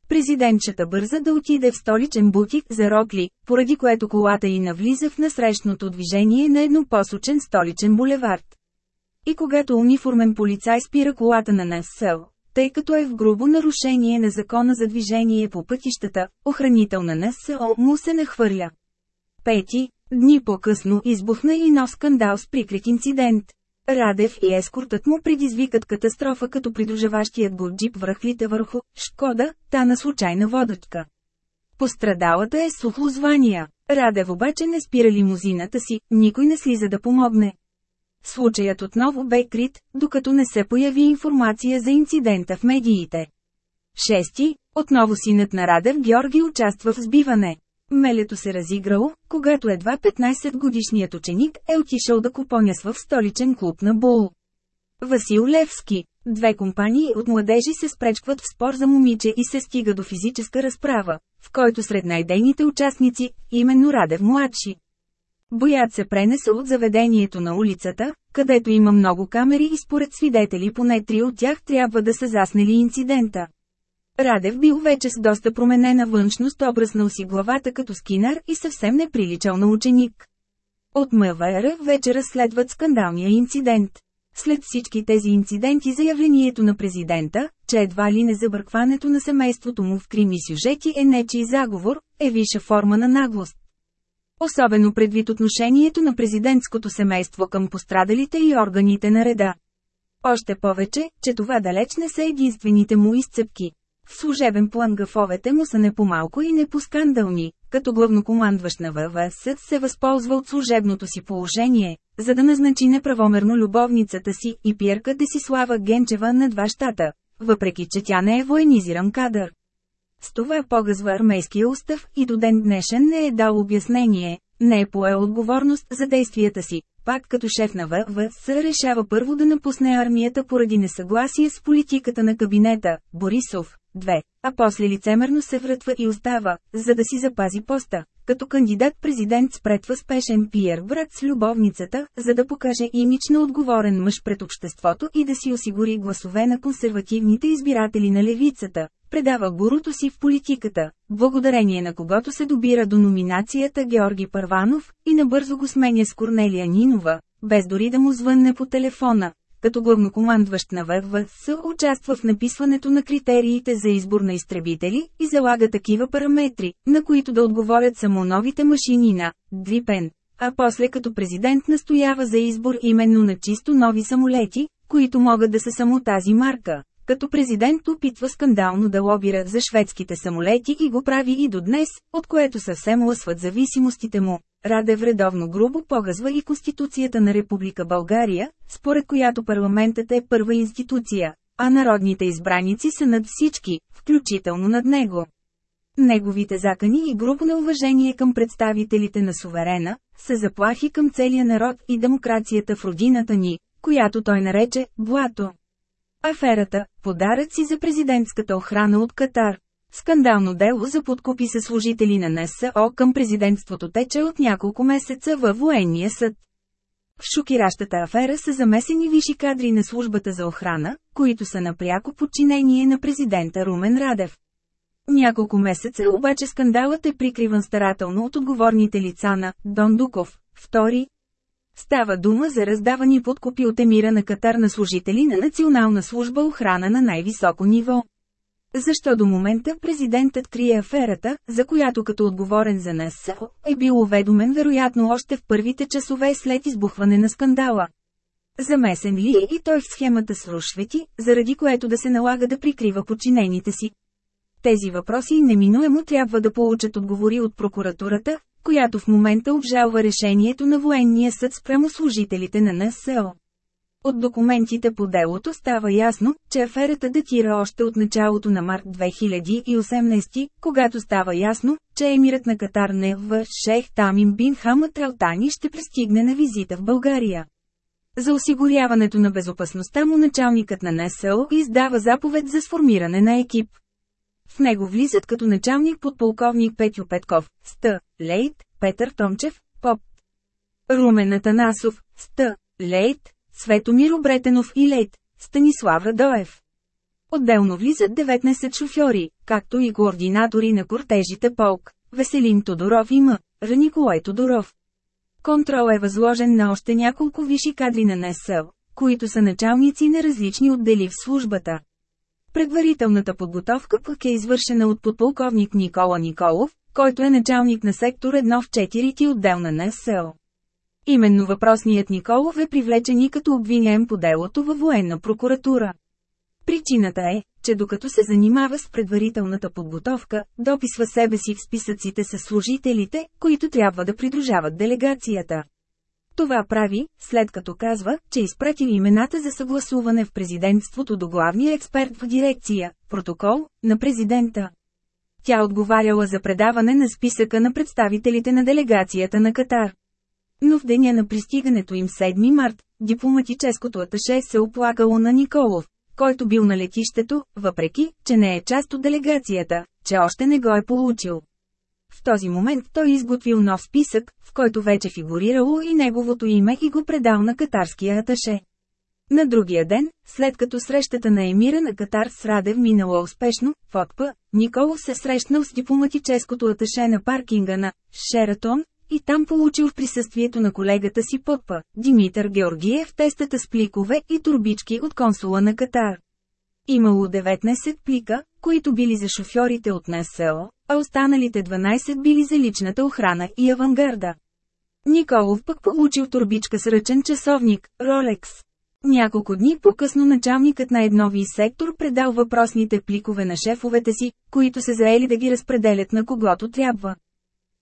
Президентчета бърза да отиде в столичен бутик за рокли, поради което колата й навлиза в насрещното движение на еднопосочен столичен булевард. И когато униформен полицай спира колата на НСЛ, тъй като е в грубо нарушение на закона за движение по пътищата, охранител на НСО му се нахвърля. Пети, дни по-късно избухна и нов скандал с прикрит инцидент. Радев и ескортът му предизвикат катастрофа като придружаващият го джип връхлите върху «Шкода», та на случайна водочка. Пострадалата е сухло звания. Радев обаче не спира лимузината си, никой не слиза да помогне. Случаят отново бе крит, докато не се появи информация за инцидента в медиите. Шести, отново синът на Радев Георги участва в сбиване. Мелето се разиграло, когато едва 15 годишният ученик е отишъл да купонясва в столичен клуб на Бул. Васил Левски. Две компании от младежи се спречкват в спор за момиче и се стига до физическа разправа, в който сред най-дейните участници, именно Радев младши. Боят се пренесе от заведението на улицата, където има много камери и според свидетели поне три от тях трябва да са заснели инцидента. Радев бил вече с доста променена външност обръснал си главата като скинар и съвсем не приличал на ученик. От МВР вече разследват скандалния инцидент. След всички тези инциденти заявлението на президента, че едва ли не забъркването на семейството му в крими сюжети е нечий заговор, е виша форма на наглост. Особено предвид отношението на президентското семейство към пострадалите и органите на реда. Още повече, че това далеч не са единствените му изцепки. Служебен план гафовете му са не по-малко и не по-скандални, като главнокомандващ на ВВС се възползва от служебното си положение, за да назначи неправомерно любовницата си и пиерка Десислава Генчева на два щата, въпреки че тя не е военизиран кадър. С това погазва армейския устав и до ден днешен не е дал обяснение, не е поел отговорност за действията си. Пак като шеф на ВВС решава първо да напусне армията поради несъгласие с политиката на кабинета, Борисов, 2, а после лицемерно се вратва и остава, за да си запази поста. Като кандидат-президент спретва спешен пиер брат с любовницата, за да покаже имидж на отговорен мъж пред обществото и да си осигури гласове на консервативните избиратели на левицата. Предава гурото си в политиката, благодарение на когото се добира до номинацията Георги Първанов, и набързо го сменя с Корнелия Нинова, без дори да му звънне по телефона, като главнокомандващ на ВВС участва в написването на критериите за избор на изтребители и залага такива параметри, на които да отговорят само новите машини на Грипен, а после като президент настоява за избор именно на чисто нови самолети, които могат да са само тази марка. Като президент опитва скандално да лобира за шведските самолети и го прави и до днес, от което съвсем лъсват зависимостите му. Радев редовно грубо погазва и Конституцията на Република България, според която парламентът е първа институция, а народните избраници са над всички, включително над него. Неговите закани и грубо неуважение към представителите на суверена, са заплахи към целия народ и демокрацията в родината ни, която той нарече «блато». Аферата – подаръци за президентската охрана от Катар. Скандално дело за подкупи с служители на НСО към президентството тече от няколко месеца във военния съд. В шокиращата афера са замесени висши кадри на службата за охрана, които са на пряко подчинение на президента Румен Радев. Няколко месеца обаче скандалът е прикриван старателно от отговорните лица на Дон Дуков. Втори. Става дума за раздавани подкупи от емира на Катар на служители на Национална служба охрана на най-високо ниво. Защо до момента президентът крие аферата, за която като отговорен за НСО, е бил уведомен вероятно още в първите часове след избухване на скандала? Замесен ли е и той в схемата с рушвети, заради което да се налага да прикрива подчинените си? Тези въпроси неминуемо трябва да получат отговори от прокуратурата, която в момента обжалва решението на военния съд спрямо служителите на НСО. От документите по делото става ясно, че аферата датира още от началото на март 2018, когато става ясно, че емирът на Катар не в Шейх Тамим бин Хамат Алтани ще пристигне на визита в България. За осигуряването на безопасността му началникът на НСО издава заповед за сформиране на екип. В него влизат като началник подполковник Петю Петков, Ст. Лейт, Петър Томчев, Поп. Румен Атанасов, Ст. Лейт, Светомир Обретенов и Лейт, Станислав Радоев. Отделно влизат 19 шофьори, както и координатори на кортежите полк, Веселин Тодоров и М. Раниколай Тодоров. Контрол е възложен на още няколко висши кадри на НСЛ, които са началници на различни отдели в службата. Предварителната подготовка пък е извършена от подполковник Никола Николов, който е началник на сектор 1 в 4 ти отдел на НСЛ. Именно въпросният Николов е привлечен и като обвиняем по делото във военна прокуратура. Причината е, че докато се занимава с предварителната подготовка, дописва себе си в списъците с служителите, които трябва да придружават делегацията. Това прави, след като казва, че изпрати имената за съгласуване в президентството до главния експерт в дирекция, протокол, на президента. Тя отговаряла за предаване на списъка на представителите на делегацията на Катар. Но в деня на пристигането им 7 март, дипломатическото аташе се оплакало на Николов, който бил на летището, въпреки, че не е част от делегацията, че още не го е получил. В този момент той изготвил нов списък, в който вече фигурирало и неговото име и го предал на катарския аташе. На другия ден, след като срещата на емира на Катар с Радев минала успешно, в Отпа, Николов се срещнал с дипломатическото аташе на паркинга на Шератон, и там получил в присъствието на колегата си Пъпа, Димитър Георгиев тестата с пликове и турбички от консула на Катар. Имало 19 плика, които били за шофьорите от НСО, а останалите 12 били за личната охрана и авангарда. Николов пък получил турбичка с ръчен часовник, Ролекс. Няколко дни по-късно началникът на еднови сектор предал въпросните пликове на шефовете си, които се заели да ги разпределят на когото трябва.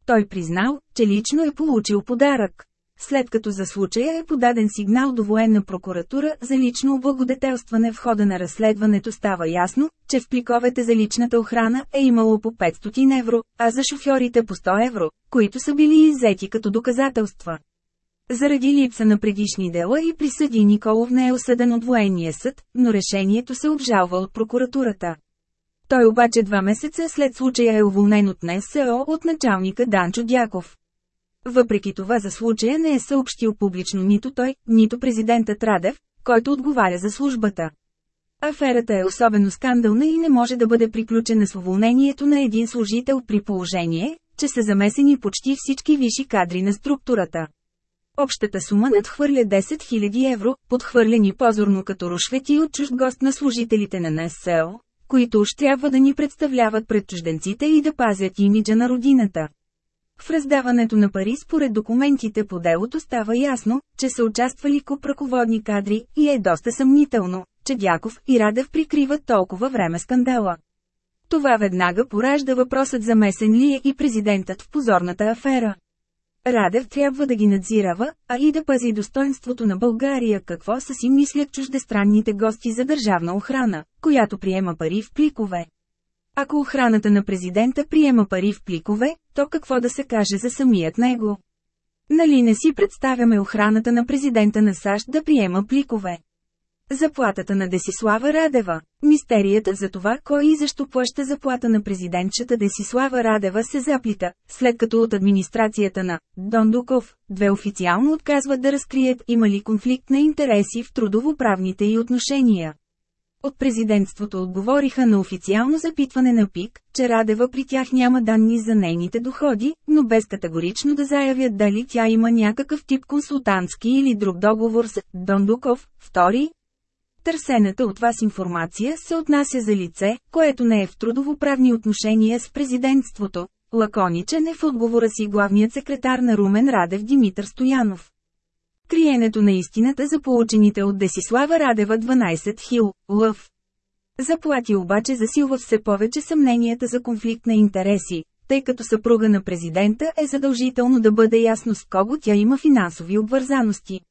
Той признал, че лично е получил подарък. След като за случая е подаден сигнал до военна прокуратура за лично облагодетелстване в хода на разследването става ясно, че в пликовете за личната охрана е имало по 500 евро, а за шофьорите по 100 евро, които са били иззети като доказателства. Заради липса на предишни дела и присъди Николов не е осъден от военния съд, но решението се обжалва от прокуратурата. Той обаче два месеца след случая е уволнен от НСО от началника Данчо Дяков. Въпреки това за случая не е съобщил публично нито той, нито президентът Радев, който отговаря за службата. Аферата е особено скандална и не може да бъде приключена с уволнението на един служител при положение, че са замесени почти всички висши кадри на структурата. Общата сума надхвърля 10 000 евро, подхвърлени позорно като рушвети от чужд гост на служителите на НСО, които уж трябва да ни представляват пред чужденците и да пазят имиджа на родината. В раздаването на пари според документите по делото става ясно, че са участвали куп ръководни кадри и е доста съмнително, че Дяков и Радев прикриват толкова време скандала. Това веднага поражда въпросът за месен ли е и президентът в позорната афера. Радев трябва да ги надзирава, а и да пази достоинството на България какво са си мислят чуждестранните гости за държавна охрана, която приема пари в пликове. Ако охраната на президента приема пари в пликове, то какво да се каже за самият него? Нали не си представяме охраната на президента на САЩ да приема пликове? Заплатата на Десислава Радева. Мистерията за това кой и защо плаща заплата на президентчета Десислава Радева се заплита, след като от администрацията на Дондуков, две официално отказват да разкрият има ли конфликт на интереси в трудовоправните и отношения. От президентството отговориха на официално запитване на ПИК, че Радева при тях няма данни за нейните доходи, но без категорично да заявят дали тя има някакъв тип консултантски или друг договор с Дондуков. Втори, Търсената от вас информация се отнася за лице, което не е в трудовоправни отношения с президентството. Лаконичен е в отговора си главният секретар на Румен Радев Димитър Стоянов. Криенето на истината за получените от Десислава Радева 12 хил, лъв. Заплати обаче засилва все повече съмненията за конфликт на интереси, тъй като съпруга на президента е задължително да бъде ясно с кого тя има финансови обвързаности.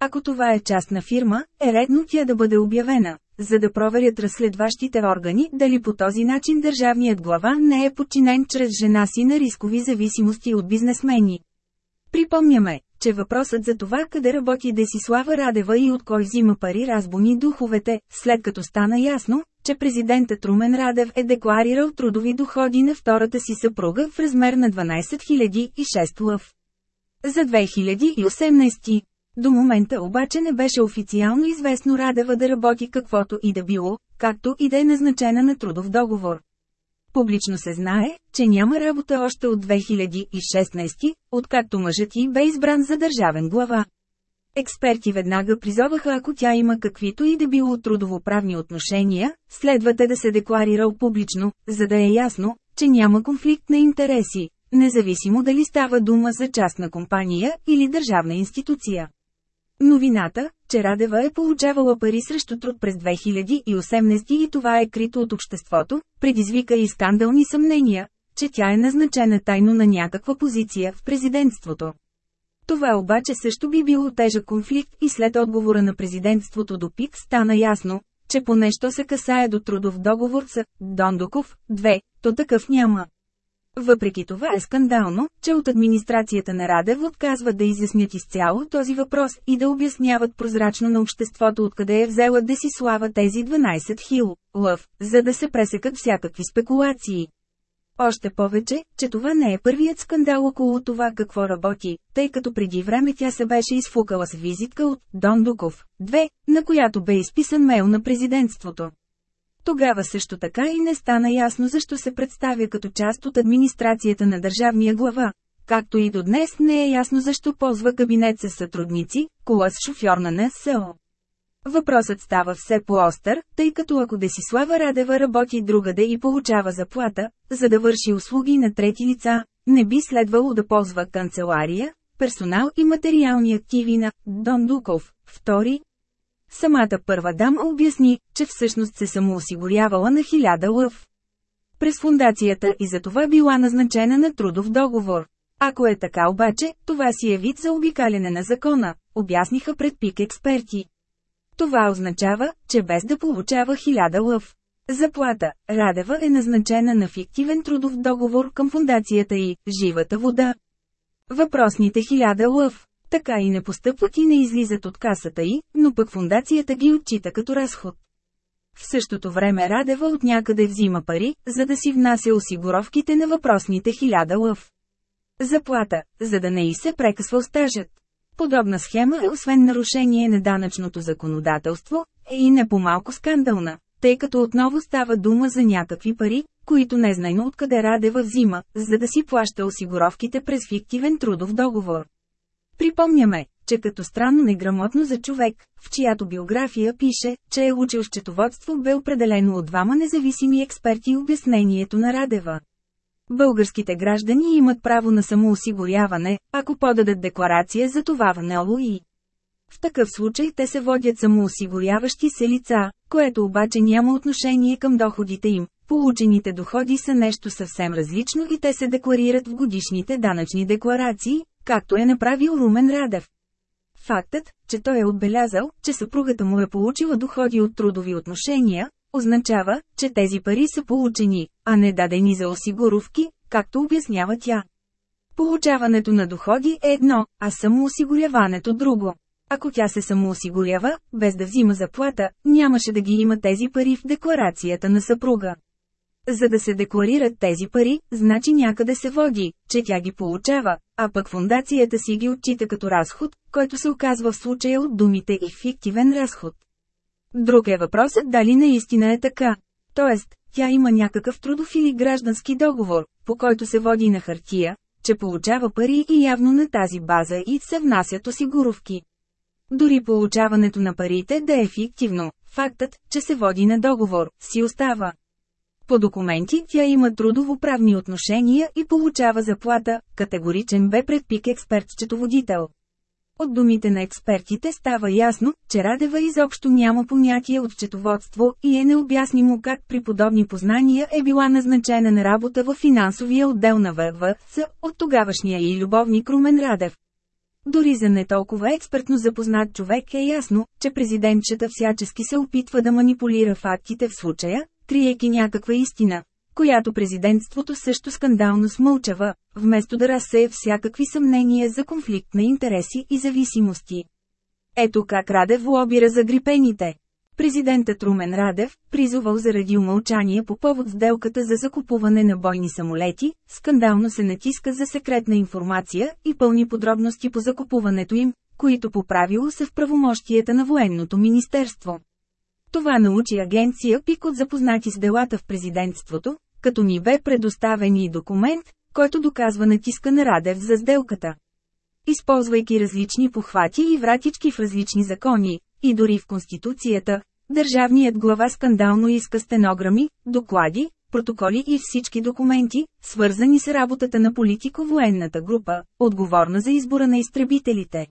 Ако това е частна фирма, е редно тя да бъде обявена, за да проверят разследващите органи дали по този начин държавният глава не е подчинен чрез жена си на рискови зависимости от бизнесмени. Припомняме, че въпросът за това къде работи Десислава Радева и от кой взима пари разбуни духовете, след като стана ясно, че президентът Румен Радев е декларирал трудови доходи на втората си съпруга в размер на 12 006 лъв. За 2018 до момента обаче не беше официално известно Радева да работи каквото и да било, както и да е назначена на трудов договор. Публично се знае, че няма работа още от 2016, откакто мъжът й бе избран за държавен глава. Експерти веднага призоваха ако тя има каквито и да било трудовоправни отношения, следва те да се декларира публично, за да е ясно, че няма конфликт на интереси, независимо дали става дума за частна компания или държавна институция. Новината, че Радева е получавала пари срещу труд през 2018 и това е крито от обществото, предизвика и скандални съмнения, че тя е назначена тайно на някаква позиция в президентството. Това обаче също би било тежък конфликт и след отговора на президентството до ПИК стана ясно, че по нещо се касае до трудов договор с Дондоков, 2, то такъв няма. Въпреки това е скандално, че от администрацията на Радев отказват да изяснят изцяло този въпрос и да обясняват прозрачно на обществото откъде е взела да си слава тези 12 хил, лъв, за да се пресекат всякакви спекулации. Още повече, че това не е първият скандал около това какво работи, тъй като преди време тя се беше изфукала с визитка от Дон Дуков, 2, на която бе изписан мейл на президентството. Тогава също така и не стана ясно защо се представя като част от администрацията на държавния глава. Както и до днес не е ясно защо ползва кабинет с сътрудници, кола с шофьор на НСО. Въпросът става все по-остър, тъй като ако Десислава Радева работи другаде и получава заплата, за да върши услуги на трети лица, не би следвало да ползва канцелария, персонал и материални активи на Дон Дуков. Втори, Самата първа дама обясни, че всъщност се самоосигурявала на хиляда лъв. През фундацията и за това била назначена на трудов договор. Ако е така обаче, това си е вид за обикаляне на закона, обясниха пред пик експерти. Това означава, че без да получава хиляда лъв. Заплата, Радева е назначена на фиктивен трудов договор към фундацията и «Живата вода». Въпросните хиляда лъв така и не постъпват и не излизат от касата й, но пък фундацията ги отчита като разход. В същото време Радева от някъде взима пари, за да си внася осигуровките на въпросните хиляда лъв. Заплата, за да не и се прекъсва стажът. Подобна схема е освен нарушение на данъчното законодателство, е и не по-малко скандална, тъй като отново става дума за някакви пари, които незнайно откъде Радева взима, за да си плаща осигуровките през фиктивен трудов договор. Припомняме, че като странно неграмотно за човек, в чиято биография пише, че е учил счетоводство бе определено от двама независими експерти обяснението на Радева. Българските граждани имат право на самоосигуряване, ако подадат декларация за това в НЛОИ. В такъв случай те се водят самоосигуряващи се лица, което обаче няма отношение към доходите им. Получените доходи са нещо съвсем различно и те се декларират в годишните данъчни декларации, както е направил Румен Радев. Фактът, че той е отбелязал, че съпругата му е получила доходи от трудови отношения, означава, че тези пари са получени, а не дадени за осигуровки, както обяснява тя. Получаването на доходи е едно, а самоосигуряването друго. Ако тя се самоосигурява, без да взима заплата, нямаше да ги има тези пари в декларацията на съпруга. За да се декларират тези пари, значи някъде се води, че тя ги получава, а пък фундацията си ги отчита като разход, който се оказва в случая от думите и фиктивен разход. Друг е въпросът дали наистина е така. Тоест, тя има някакъв трудов или граждански договор, по който се води на хартия, че получава пари и явно на тази база и се внасят осигуровки. Дори получаването на парите да е фиктивно, фактът, че се води на договор, си остава. По документи тя има трудово-правни отношения и получава заплата, категоричен бе предпик експерт-счетоводител. От думите на експертите става ясно, че Радева изобщо няма понятие от счетоводство и е необяснимо как при подобни познания е била назначена на работа в финансовия отдел на ВВС от тогавашния и любовник Румен Радев. Дори за не толкова експертно запознат човек е ясно, че президентчета всячески се опитва да манипулира фактите в случая, криеки някаква истина, която президентството също скандално смълчава, вместо да разсее всякакви съмнения за конфликт на интереси и зависимости. Ето как Радев лобира за грипените. Президентът Румен Радев, призовал заради умълчание по повод сделката за закупуване на бойни самолети, скандално се натиска за секретна информация и пълни подробности по закупуването им, които по правило са в правомощията на военното министерство. Това научи агенция ПИК от запознати с делата в президентството, като ни бе предоставен и документ, който доказва натиска на Радев за сделката. Използвайки различни похвати и вратички в различни закони, и дори в Конституцията, държавният глава скандално иска стенограми, доклади, протоколи и всички документи, свързани с работата на политико-военната група, отговорна за избора на изтребителите.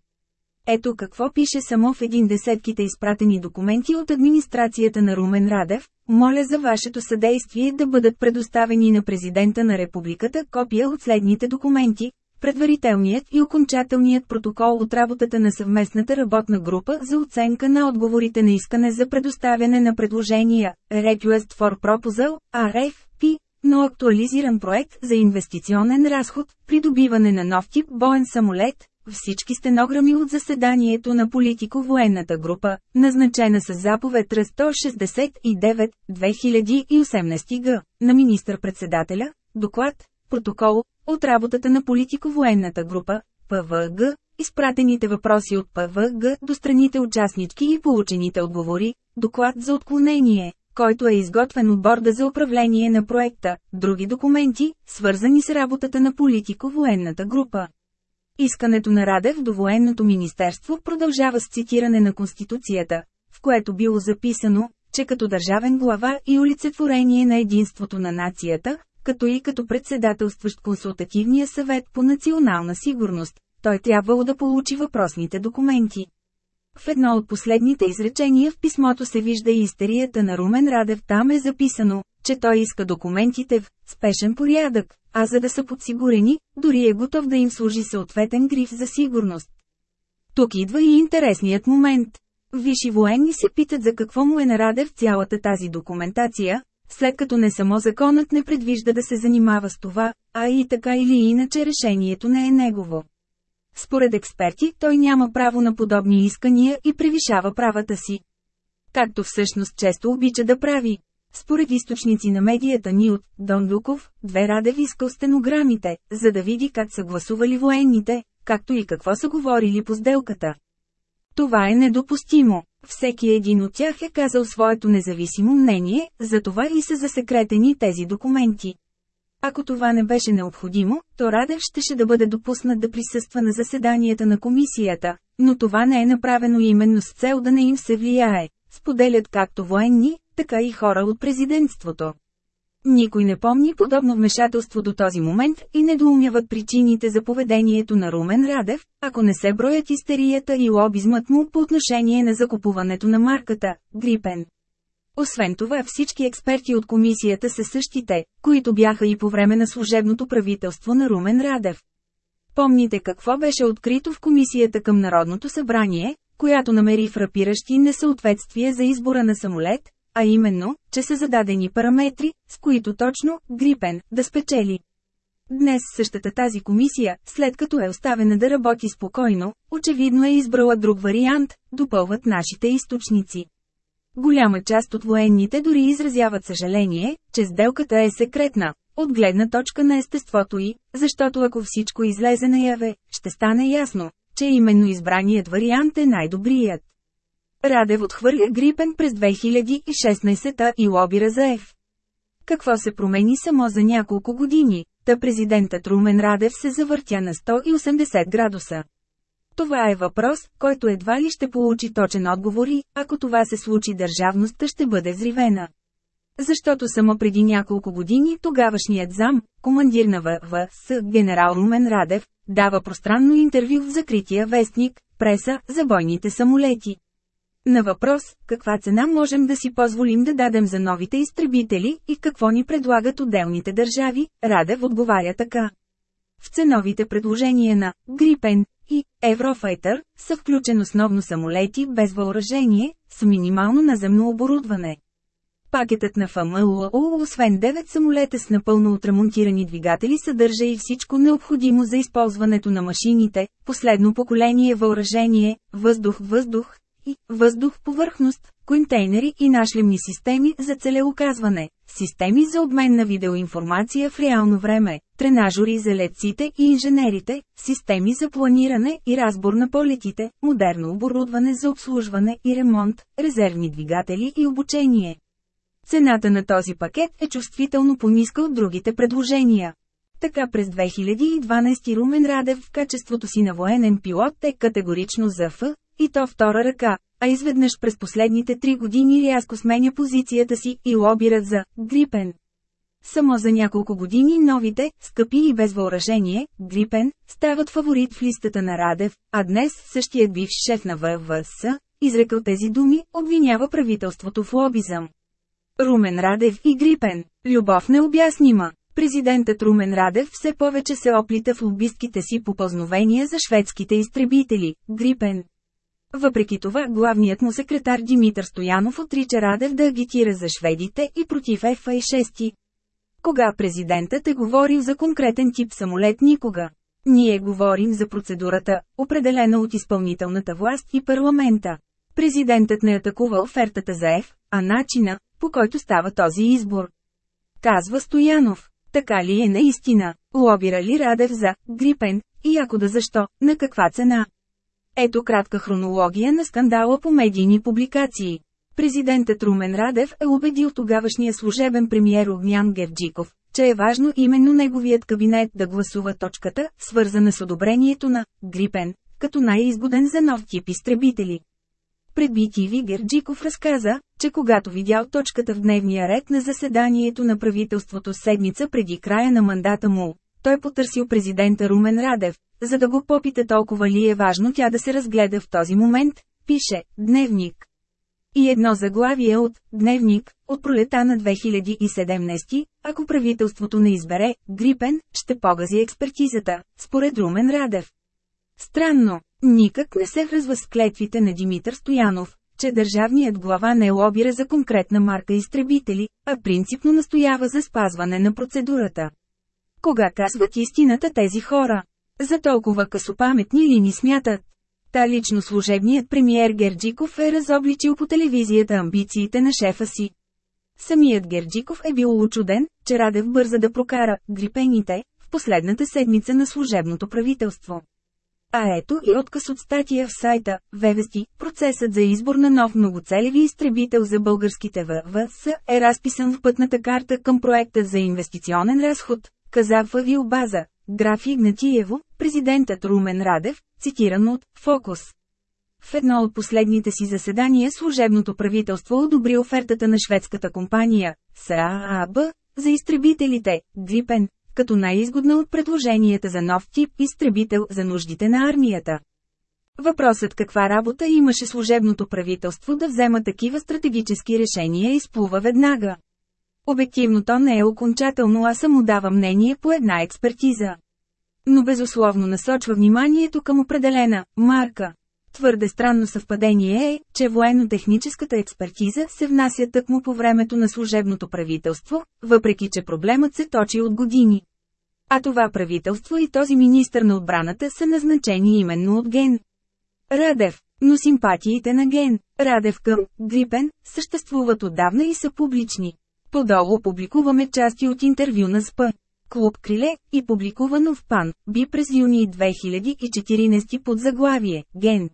Ето какво пише само в един десетките изпратени документи от администрацията на Румен Радев. Моля за вашето съдействие да бъдат предоставени на президента на републиката копия от следните документи. Предварителният и окончателният протокол от работата на съвместната работна група за оценка на отговорите на искане за предоставяне на предложения Request for Proposal, RFP, но актуализиран проект за инвестиционен разход, придобиване на нов тип боен самолет, всички стенограми от заседанието на политико-военната група, назначена с заповед Ръ 169, 2018 г. на министър-председателя, доклад, протокол, от работата на политико-военната група, ПВГ, изпратените въпроси от ПВГ до страните участнички и получените отговори, доклад за отклонение, който е изготвен от борда за управление на проекта, други документи, свързани с работата на политико-военната група. Искането на Радев до военното министерство продължава с цитиране на Конституцията, в което било записано, че като държавен глава и олицетворение на единството на нацията, като и като председателстващ консултативния съвет по национална сигурност, той трябвало да получи въпросните документи. В едно от последните изречения в писмото се вижда и истерията на Румен Радев. Там е записано, че той иска документите в спешен порядък, а за да са подсигурени, дори е готов да им служи съответен гриф за сигурност. Тук идва и интересният момент. Висши военни се питат за какво му е нарадев цялата тази документация, след като не само законът не предвижда да се занимава с това, а и така или иначе решението не е негово. Според експерти, той няма право на подобни искания и превишава правата си. Както всъщност често обича да прави. Според източници на медията ни от Дон Дуков, две Радев искал стенограмите, за да види как са гласували военните, както и какво са говорили по сделката. Това е недопустимо. Всеки един от тях е казал своето независимо мнение, затова и са засекретени тези документи. Ако това не беше необходимо, то Радев щеше да бъде допуснат да присъства на заседанията на комисията, но това не е направено именно с цел да не им се влияе, споделят както военни, така и хора от президентството. Никой не помни подобно вмешателство до този момент и не доумяват причините за поведението на Румен Радев, ако не се броят истерията и лобизмът му по отношение на закупуването на марката – Грипен. Освен това всички експерти от комисията са същите, които бяха и по време на служебното правителство на Румен Радев. Помните какво беше открито в комисията към Народното събрание, която намери фрапиращи несъответствия за избора на самолет, а именно, че са зададени параметри, с които точно Грипен да спечели. Днес същата тази комисия, след като е оставена да работи спокойно, очевидно е избрала друг вариант, допълват нашите източници. Голяма част от военните дори изразяват съжаление, че сделката е секретна, от гледна точка на естеството й, защото ако всичко излезе наяве, ще стане ясно, че именно избраният вариант е най-добрият. Радев отхвърля Грипен през 2016 и лобира за F. Какво се промени само за няколко години, та президентът Румен Радев се завъртя на 180 градуса. Това е въпрос, който едва ли ще получи точен отговор и, ако това се случи държавността ще бъде взривена. Защото само преди няколко години тогавашният зам, командир на ВВС, генерал Румен Радев, дава пространно интервю в закрития вестник, преса, за бойните самолети. На въпрос, каква цена можем да си позволим да дадем за новите изтребители и какво ни предлагат отделните държави, Радев отговаря така. В ценовите предложения на Грипен и Еврофайтър са включен основно самолети без въоръжение, с минимално наземно оборудване. Пакетът на ФМЛО, освен 9 самолета с напълно отремонтирани двигатели съдържа и всичко необходимо за използването на машините, последно поколение въоръжение, въздух-въздух, и въздух-повърхност, контейнери и нашлемни системи за целеуказване, системи за обмен на видеоинформация в реално време, тренажори за летците и инженерите, системи за планиране и разбор на полетите, модерно оборудване за обслужване и ремонт, резервни двигатели и обучение. Цената на този пакет е чувствително по-ниска от другите предложения. Така през 2012 Румен Радев в качеството си на военен пилот е категорично за Ф, и то втора ръка, а изведнъж през последните три години рязко сменя позицията си и лобират за «Грипен». Само за няколко години новите, скъпи и без въоръжение, Грипен, стават фаворит в листата на Радев, а днес същият бивш шеф на ВВС, изрекал тези думи, обвинява правителството в лобизъм. Румен Радев и Грипен. Любов необяснима. Президентът Румен Радев все повече се оплита в лобистките си попълзновения за шведските изтребители, Грипен. Въпреки това главният му секретар Димитър Стоянов отрича Радев да агитира за шведите и против FA-6. Кога президентът е говорил за конкретен тип самолет никога? Ние говорим за процедурата, определена от изпълнителната власт и парламента. Президентът не атакува офертата за F, а начина, по който става този избор. Казва Стоянов. Така ли е наистина? Лобира ли Радев за Грипен? И ако да защо, на каква цена? Ето кратка хронология на скандала по медийни публикации. Президентът Румен Радев е убедил тогавашния служебен премиер Огнян Гевджиков, че е важно именно неговият кабинет да гласува точката, свързана с одобрението на «Грипен», като най-изгоден за нов тип изтребители. Пред BTV Герджиков разказа, че когато видял точката в дневния ред на заседанието на правителството седмица преди края на мандата му, той потърсил президента Румен Радев, за да го попита толкова ли е важно тя да се разгледа в този момент, пише «Дневник». И едно заглавие от «Дневник» от пролета на 2017, ако правителството не избере «Грипен», ще погази експертизата, според Румен Радев. Странно, никак не се връзва с клетвите на Димитър Стоянов, че държавният глава не лобира за конкретна марка изтребители, а принципно настоява за спазване на процедурата. Кога казват истината тези хора? За толкова късопаметни ли ни смятат? Та лично служебният премиер Герджиков е разобличил по телевизията амбициите на шефа си. Самият Герджиков е бил учуден, че Радев бърза да прокара грипените в последната седмица на служебното правителство. А ето и отказ от статия в сайта Вевести, процесът за избор на нов многоцелеви изтребител за българските ВВС е разписан в пътната карта към проекта за инвестиционен разход, каза в авиобаза, граф Игнатиево, президентът Румен Радев, цитиран от «Фокус». В едно от последните си заседания служебното правителство одобри офертата на шведската компания СААБ за изтребителите Грипен, като най-изгодна от предложенията за нов тип изтребител за нуждите на армията. Въпросът каква работа имаше служебното правителство да взема такива стратегически решения изплува веднага. Обективно то не е окончателно, а само дава мнение по една експертиза. Но безусловно насочва вниманието към определена марка. Твърде странно съвпадение е, че военно-техническата експертиза се внася тъкмо по времето на служебното правителство, въпреки че проблемът се точи от години. А това правителство и този министър на отбраната са назначени именно от Ген. Радев, но симпатиите на Ген, Радев към Грипен, съществуват отдавна и са публични. Подолу публикуваме части от интервю на СП. Клуб Криле и публикувано в ПАН, би през юни 2014 под заглавие «Ген».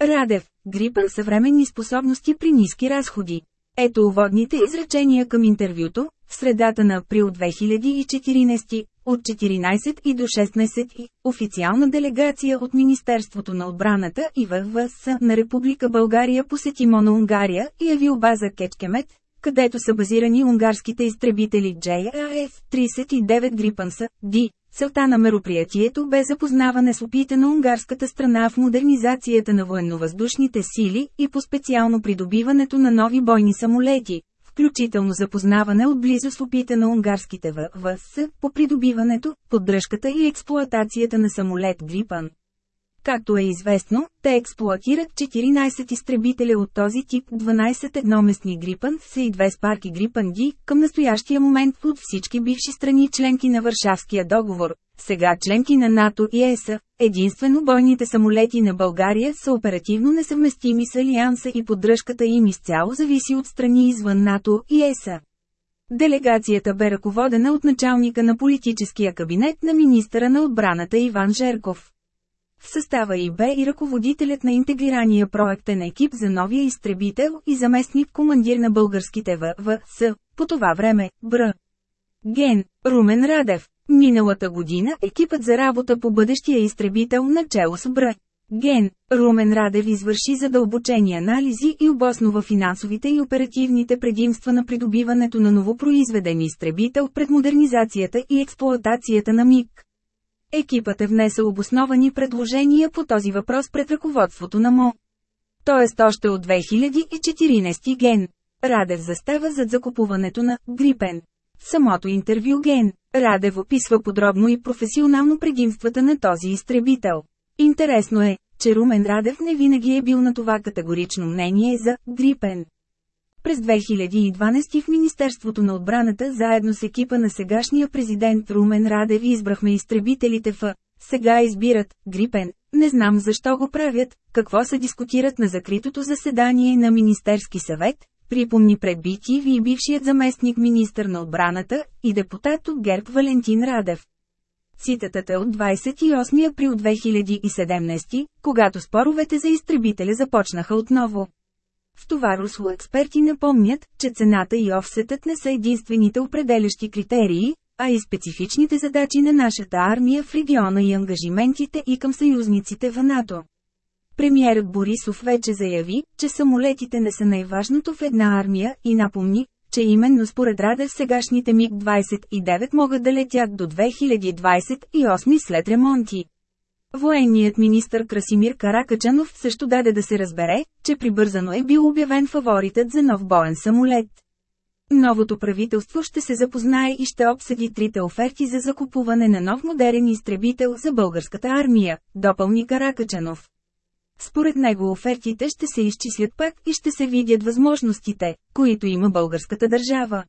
Радев, Грипен съвременни способности при ниски разходи. Ето уводните изречения към интервюто, в средата на април 2014, от 14 и до 16 и, официална делегация от Министерството на отбраната и ВВС на Република България посети Мона Унгария и авиобаза Кечкемет, където са базирани унгарските изтребители JAS-39 Грипанса, D. Целта на мероприятието бе запознаване с опита на унгарската страна в модернизацията на военновъздушните сили и по специално придобиването на нови бойни самолети, включително запознаване отблизо с опита на унгарските ВВС по придобиването, поддръжката и експлоатацията на самолет Грипан. Както е известно, те експлуатират 14 изтребителя от този тип 12 едноместни Грипан са и две спарки Грипан Ди, към настоящия момент от всички бивши страни членки на Варшавския договор, сега членки на НАТО и ЕСА, единствено бойните самолети на България са оперативно несъвместими с Алианса и поддръжката им изцяло зависи от страни извън НАТО и ЕСА. Делегацията бе ръководена от началника на политическия кабинет на министъра на отбраната Иван Жерков. В състава и бе и ръководителят на интегрирания проектен екип за новия изтребител и заместник командир на българските ВВС, по това време, Бр. Ген, Румен Радев. Миналата година екипът за работа по бъдещия изтребител начало с Бр. Ген, Румен Радев извърши задълбочени анализи и обоснова финансовите и оперативните предимства на придобиването на новопроизведен изтребител пред модернизацията и експлоатацията на МИГ. Екипът е внесъл обосновани предложения по този въпрос пред ръководството на МО. Тоест още от 2014 ген. Радев застава зад закупуването на «Грипен». В самото интервю ген. Радев описва подробно и професионално предимствата на този изтребител. Интересно е, че Румен Радев не винаги е бил на това категорично мнение за «Грипен». През 2012 в Министерството на отбраната заедно с екипа на сегашния президент Румен Радев избрахме изтребителите в сега избират Грипен. Не знам защо го правят, какво се дискутират на закритото заседание на Министерски съвет, припомни пред BTV и бившият заместник министър на отбраната и депутат от ГЕРБ Валентин Радев. Цитатът е от 28 април 2017, когато споровете за изтребителя започнаха отново. В това русло експерти напомнят, че цената и офсетът не са единствените определящи критерии, а и специфичните задачи на нашата армия в региона и ангажиментите и към съюзниците в НАТО. Премьерът Борисов вече заяви, че самолетите не са най-важното в една армия и напомни, че именно според Радев сегашните МиГ-29 могат да летят до 2028 след ремонти. Военният министр Красимир Каракачанов също даде да се разбере, че прибързано е бил обявен фаворитът за нов боен самолет. Новото правителство ще се запознае и ще обсъди трите оферти за закупуване на нов модерен изтребител за българската армия, допълни Каракачанов. Според него офертите ще се изчислят пак и ще се видят възможностите, които има българската държава.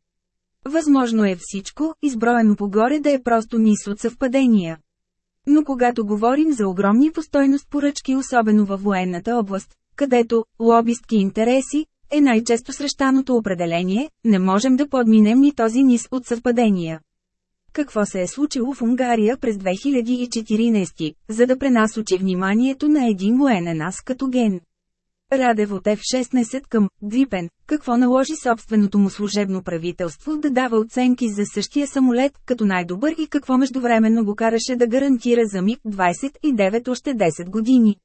Възможно е всичко, изброено погоре да е просто нис от съвпадения. Но когато говорим за огромни по стойност поръчки особено във военната област, където лобистки интереси е най-често срещаното определение, не можем да подминем ни този низ от съвпадения. Какво се е случило в Унгария през 2014, за да пренасочи вниманието на един военен аз като ген? Радев от F-16 към Грипен, какво наложи собственото му служебно правителство да дава оценки за същия самолет като най-добър и какво междувременно го караше да гарантира за МиГ-29 още 10 години.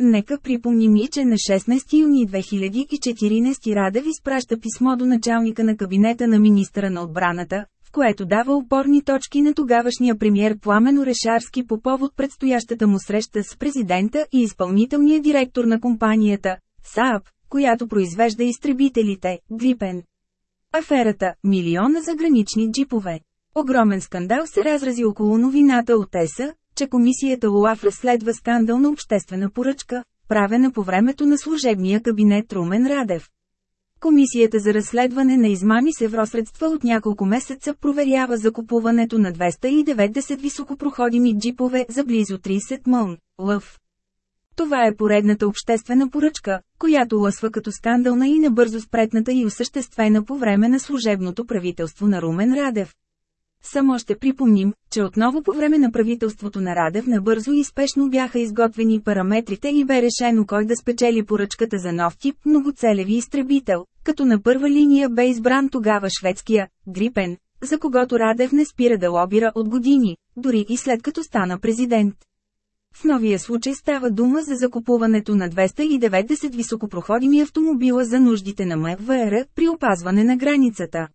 Нека припомним и, че на 16 юни 2014 Радев изпраща писмо до началника на кабинета на министра на отбраната, което дава опорни точки на тогавашния премьер Пламен Орешарски по повод предстоящата му среща с президента и изпълнителния директор на компанията, СААП, която произвежда изтребителите, Грипен. Аферата – милиона за гранични джипове. Огромен скандал се разрази около новината от ЕСА, че комисията ОЛАФ разследва скандална обществена поръчка, правена по времето на служебния кабинет Румен Радев. Комисията за разследване на измами с евросредства от няколко месеца проверява закупуването на 290 високопроходими джипове за близо 30 мон. Лъв. Това е поредната обществена поръчка, която лъсва като скандална и набързо спретната и осъществена по време на служебното правителство на Румен Радев. Само ще припомним, че отново по време на правителството на Радев набързо и спешно бяха изготвени параметрите и бе решено кой да спечели поръчката за нов тип многоцелеви изтребител, като на първа линия бе избран тогава шведския «Грипен», за когото Радев не спира да лобира от години, дори и след като стана президент. В новия случай става дума за закупуването на 290 високопроходими автомобила за нуждите на МВР при опазване на границата.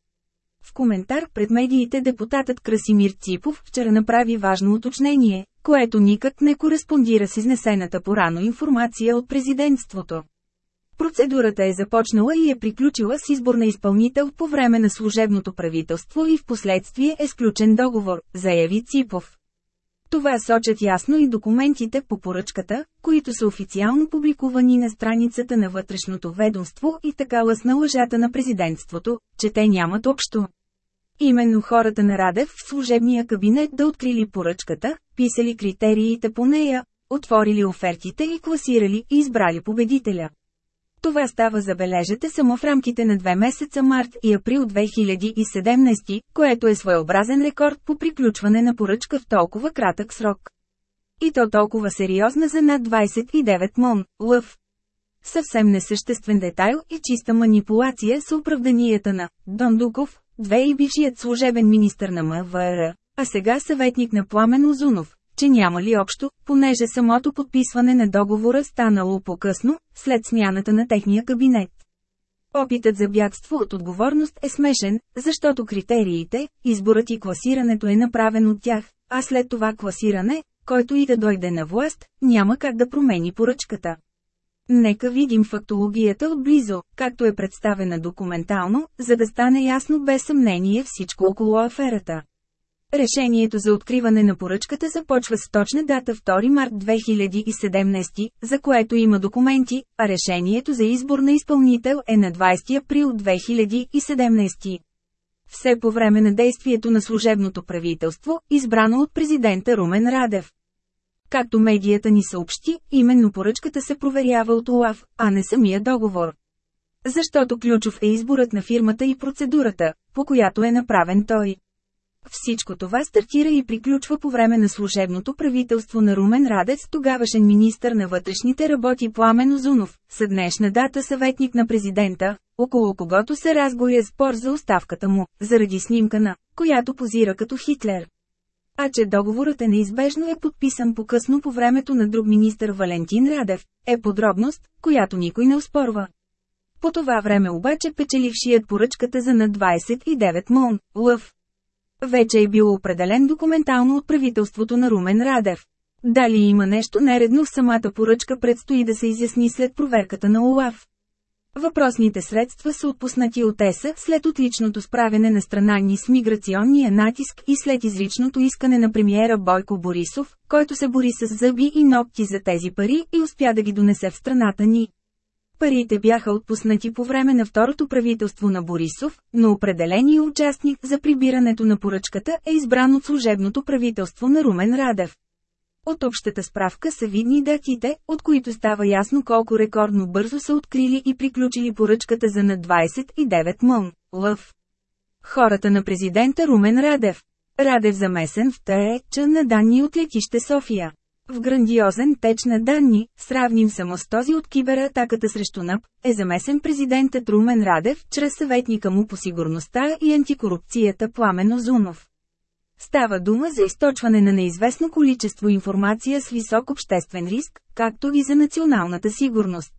В коментар пред медиите депутатът Красимир Ципов вчера направи важно уточнение, което никак не кореспондира с изнесената порано информация от президентството. Процедурата е започнала и е приключила с избор на изпълнител по време на служебното правителство и в последствие е сключен договор, заяви Ципов. Това сочат ясно и документите по поръчката, които са официално публикувани на страницата на вътрешното ведомство и така лъсна лъжата на президентството, че те нямат общо. Именно хората на Радев в служебния кабинет да открили поръчката, писали критериите по нея, отворили офертите и класирали и избрали победителя. Това става забележете само в рамките на две месеца март и април 2017, което е своеобразен рекорд по приключване на поръчка в толкова кратък срок. И то толкова сериозна за над 29 мон, лъв. Съвсем несъществен детайл и чиста манипулация с оправданията на Дон Дуков, две и бившият служебен министр на МВР, а сега съветник на Пламен Озунов, че няма ли общо, понеже самото подписване на договора станало по-късно, след смяната на техния кабинет. Опитът за бягство от отговорност е смешен, защото критериите, изборът и класирането е направен от тях, а след това класиране, който и да дойде на власт, няма как да промени поръчката. Нека видим фактологията отблизо, както е представена документално, за да стане ясно без съмнение всичко около аферата. Решението за откриване на поръчката започва с точна дата 2 март 2017, за което има документи, а решението за избор на изпълнител е на 20 април 2017. Все по време на действието на служебното правителство, избрано от президента Румен Радев. Както медията ни съобщи, именно поръчката се проверява от ОЛАВ, а не самия договор. Защото ключов е изборът на фирмата и процедурата, по която е направен той. Всичко това стартира и приключва по време на служебното правителство на Румен Радец, тогавашен министър на вътрешните работи Пламен Озунов, с днешна дата съветник на президента, около когото се разгоря спор за оставката му, заради снимка на, която позира като Хитлер. А че договорът е неизбежно е подписан по-късно по времето на друг министър Валентин Радев, е подробност, която никой не успорва. По това време обаче печелившият поръчката за над 29 мон, лъв, вече е бил определен документално от правителството на Румен Радев. Дали има нещо нередно в самата поръчка предстои да се изясни след проверката на ОЛАВ. Въпросните средства са отпуснати от ЕСА след отличното справяне на страна ни с миграционния натиск и след изричното искане на премиера Бойко Борисов, който се бори с зъби и ногти за тези пари и успя да ги донесе в страната ни. Парите бяха отпуснати по време на второто правителство на Борисов, но определения участник за прибирането на поръчката е избран от служебното правителство на Румен Радев. От общата справка са видни датите, от които става ясно колко рекордно бързо са открили и приключили поръчката за на 29 мън. Лъв. Хората на президента Румен Радев. Радев замесен в ТЕЧ на данни от летище София. В грандиозен теч на данни, сравним само с този от кибератаката срещу НАП, е замесен президентът Румен Радев, чрез съветника му по сигурността и антикорупцията Пламен Озунов. Става дума за източване на неизвестно количество информация с висок обществен риск, както и за националната сигурност.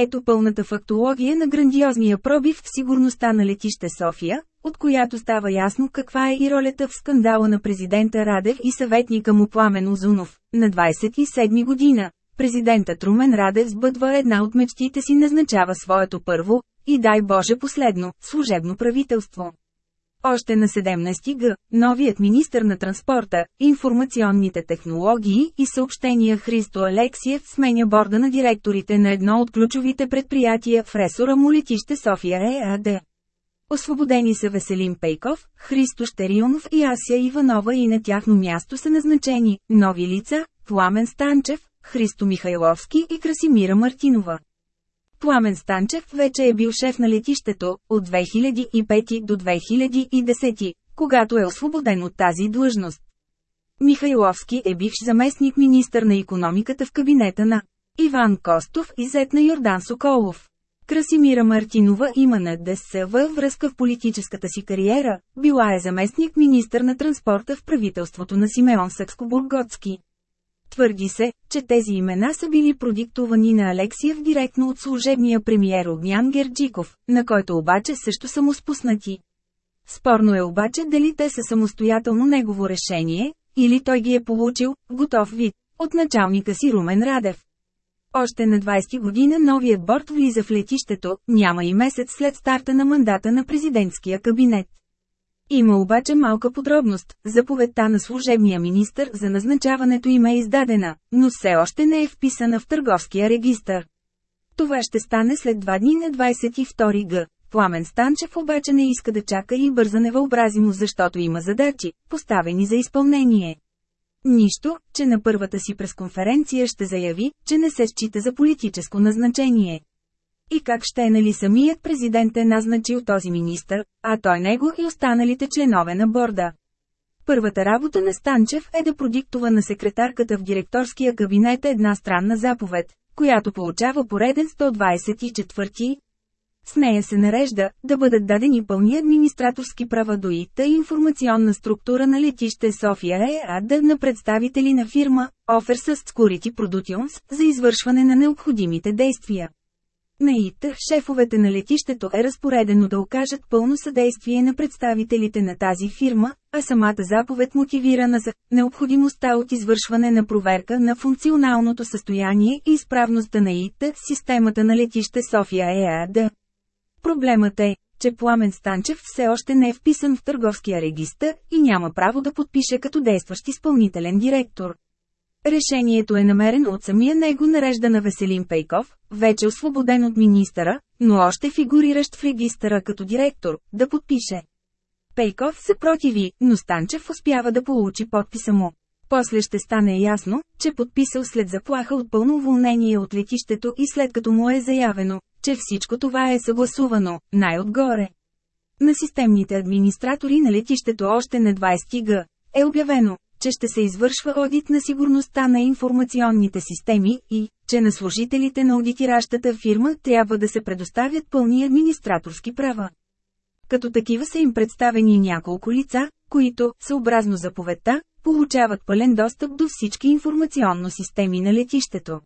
Ето пълната фактология на грандиозния пробив в сигурността на летище София, от която става ясно каква е и ролята в скандала на президента Радев и съветника му Пламен Озунов. На 27 година, президентът Румен Радев сбъдва една от мечтите си назначава своето първо, и дай Боже последно, служебно правителство. Още на 17 г. новият министър на транспорта, информационните технологии и съобщения Христо Алексиев сменя борда на директорите на едно от ключовите предприятия в ресора му летище София ЕАД. Освободени са Веселин Пейков, Христо Штерионов и Ася Иванова и на тяхно място са назначени нови лица, Пламен Станчев, Христо Михайловски и Красимира Мартинова. Пламен Станчев вече е бил шеф на летището от 2005 до 2010, когато е освободен от тази длъжност. Михайловски е бивш заместник министър на економиката в кабинета на Иван Костов и зет на Йордан Соколов. Красимира Мартинова има на ДСВ връзка в политическата си кариера, била е заместник министър на транспорта в правителството на Симеон Съкско-Бургоцки. Твърди се, че тези имена са били продиктовани на Алексиев директно от служебния премиер Огнян Герджиков, на който обаче също са му спуснати. Спорно е обаче дали те са самостоятелно негово решение, или той ги е получил, готов вид, от началника си Румен Радев. Още на 20 година новият борт влиза в летището, няма и месец след старта на мандата на президентския кабинет. Има обаче малка подробност – заповедта на служебния министр за назначаването им е издадена, но все още не е вписана в търговския регистър. Това ще стане след два дни на 22 г. Пламен Станчев обаче не иска да чака и бърза невъобразимо, защото има задачи, поставени за изпълнение. Нищо, че на първата си пресконференция ще заяви, че не се счита за политическо назначение. И как ще е нали самият президент е назначил този министър, а той него и останалите членове на борда. Първата работа на Станчев е да продиктува на секретарката в директорския кабинет една странна заповед, която получава пореден 124 с нея се нарежда да бъдат дадени пълни администраторски права до ИТА и информационна структура на летище София ЕАД на представители на фирма Offers Security Productions за извършване на необходимите действия. На ИТ, шефовете на летището е разпоредено да окажат пълно съдействие на представителите на тази фирма, а самата заповед мотивирана за необходимостта от извършване на проверка на функционалното състояние и изправността на ИТ, системата на летище София ЕАД. Проблемът е, че Пламен Станчев все още не е вписан в търговския регистър и няма право да подпише като действащ изпълнителен директор. Решението е намерено от самия него нарежда на Веселин Пейков, вече освободен от министъра, но още фигуриращ в регистъра като директор, да подпише. Пейков се противи, но Станчев успява да получи подписа му. После ще стане ясно, че подписал след заплаха от пълно уволнение от летището и след като му е заявено, че всичко това е съгласувано, най-отгоре. На системните администратори на летището още на 20 г. е обявено, че ще се извършва одит на сигурността на информационните системи и, че на служителите на аудитиращата фирма трябва да се предоставят пълни администраторски права. Като такива са им представени няколко лица, които, съобразно заповедта, получават пълен достъп до всички информационно системи на летището.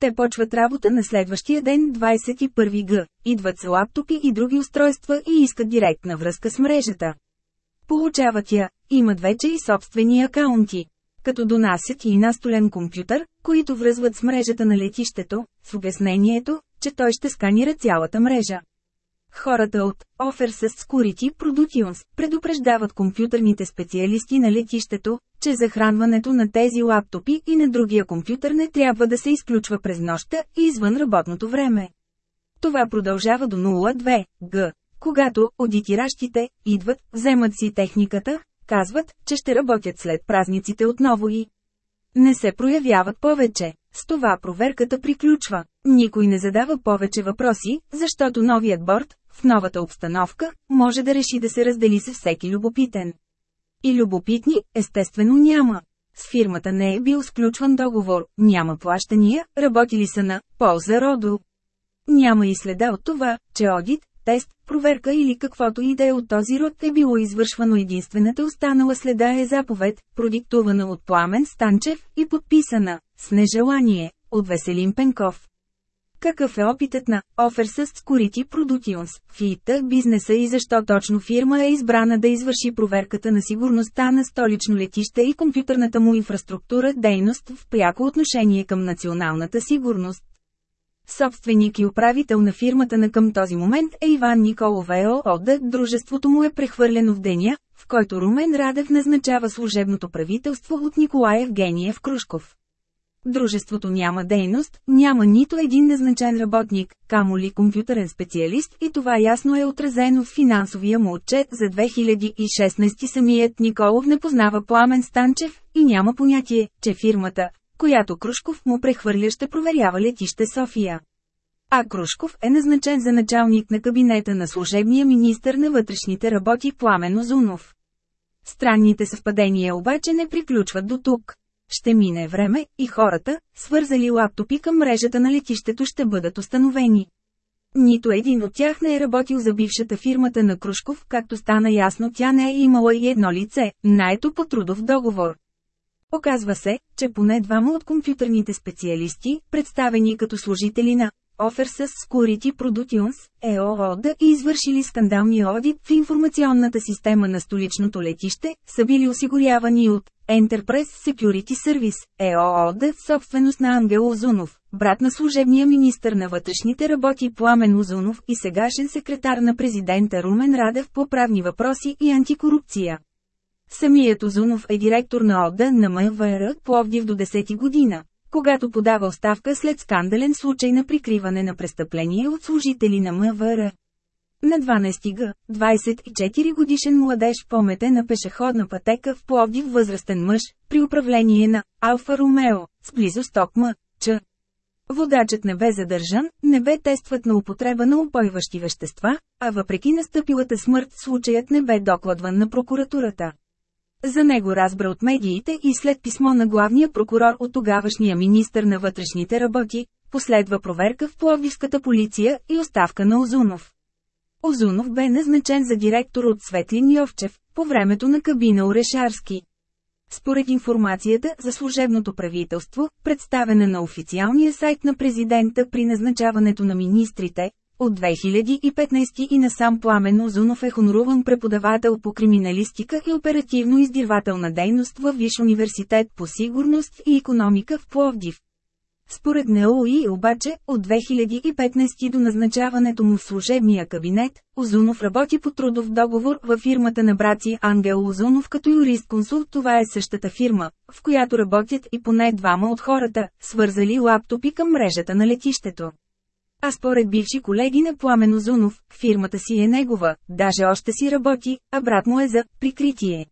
Те почват работа на следващия ден 21 г, идват с лаптопи и други устройства и искат директна връзка с мрежата. Получават я, имат вече и собствени акаунти. Като донасят и настолен компютър, които връзват с мрежата на летището, с обяснението, че той ще сканира цялата мрежа. Хората от Offers Security Productions предупреждават компютърните специалисти на летището, че захранването на тези лаптопи и на другия компютър не трябва да се изключва през нощта и извън работното време. Това продължава до 02 г. Когато аудитиращите идват, вземат си техниката, казват, че ще работят след празниците отново и не се проявяват повече. С това проверката приключва. Никой не задава повече въпроси, защото новият борт, в новата обстановка, може да реши да се раздели с всеки любопитен. И любопитни, естествено няма. С фирмата не е бил сключван договор, няма плащания, работили са на полза Родо. Няма и следа от това, че одит, тест, проверка или каквото и да е от този род е било извършвано единствената останала следа е заповед, продиктувана от Пламен Станчев и подписана, с нежелание, от Веселин Пенков. Какъв е опитът на Offers Security Productions в ИТ бизнеса и защо точно фирма е избрана да извърши проверката на сигурността на столично летище и компютърната му инфраструктура дейност в пряко отношение към националната сигурност? Собственик и управител на фирмата на към този момент е Иван Николов ЕООД, дружеството му е прехвърлено в деня, в който Румен Радев назначава служебното правителство от Николай Евгениев Крушков. Дружеството няма дейност, няма нито един назначен работник, камо ли компютърен специалист и това ясно е отразено в финансовия му отчет за 2016 самият Николов не познава Пламен Станчев и няма понятие, че фирмата, която Крушков му прехвърля ще проверява летище София. А Крушков е назначен за началник на кабинета на служебния министър на вътрешните работи Пламен Озунов. Странните съвпадения обаче не приключват до тук. Ще мине време, и хората, свързали лаптопи към мрежата на летището ще бъдат установени. Нито един от тях не е работил за бившата фирмата на Крушков, както стана ясно тя не е имала и едно лице, наето по трудов договор. Оказва се, че поне двама от компютърните специалисти, представени като служители на Offers Security Productions, ЕООД и извършили скандалния одит в информационната система на столичното летище, са били осигурявани от Enterprise Security Service, ЕООД, собственост на Ангел Озунов, брат на служебния министр на вътрешните работи Пламен Озунов и сегашен секретар на президента Румен Радев по правни въпроси и антикорупция. Самият Озунов е директор на ОДА на МВР Пловдив до 10 година, когато подава оставка след скандален случай на прикриване на престъпление от служители на МВР. На 12 г, 24 годишен младеж помете на пешеходна пътека в Пловдив възрастен мъж, при управление на Алфа Ромео, с близо 100 км, ч. Водачът не бе задържан, не бе тестват на употреба на упойващи вещества, а въпреки настъпилата смърт случаят не бе докладван на прокуратурата. За него разбра от медиите и след писмо на главния прокурор от тогавашния министър на вътрешните работи, последва проверка в Пловдивската полиция и оставка на Озунов. Озунов бе назначен за директор от Светлин Йовчев, по времето на кабина Орешарски. Според информацията за служебното правителство, представена на официалния сайт на президента при назначаването на министрите, от 2015 и насам Пламен Озунов е хоноруван преподавател по криминалистика и оперативно-издирвателна дейност във Виш университет по сигурност и економика в Пловдив. Според НОИ обаче, от 2015 до назначаването му в служебния кабинет, Озунов работи по трудов договор във фирмата на брати Ангел Озунов като юрист-консулт. Това е същата фирма, в която работят и поне двама от хората, свързали лаптопи към мрежата на летището. А според бивши колеги на Пламен Озунов, фирмата си е негова, даже още си работи, а брат му е за прикритие.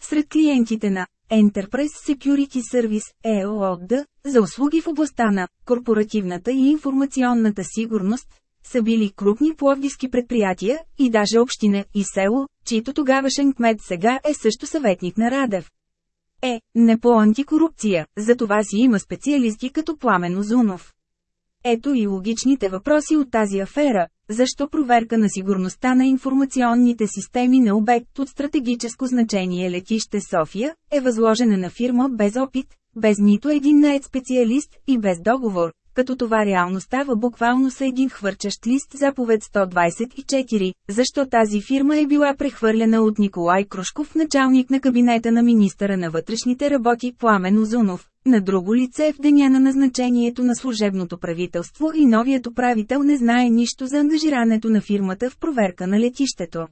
Сред клиентите на Enterprise Security Service EOD за услуги в областта на корпоративната и информационната сигурност са били крупни пловдивски предприятия и даже община и село, чието тогавашен кмет сега е също съветник на Радев. Е, не по антикорупция, за това си има специалисти като Пламен Озунов. Ето и логичните въпроси от тази афера. Защо проверка на сигурността на информационните системи на обект от стратегическо значение летище София е възложена на фирма без опит, без нито един наед специалист и без договор, като това реално става буквално с един хвърчащ лист заповед 124, защо тази фирма е била прехвърлена от Николай Крушков, началник на кабинета на министъра на вътрешните работи Пламен Озунов, на друго лице в деня на назначението на служебното правителство и новият управител не знае нищо за ангажирането на фирмата в проверка на летището.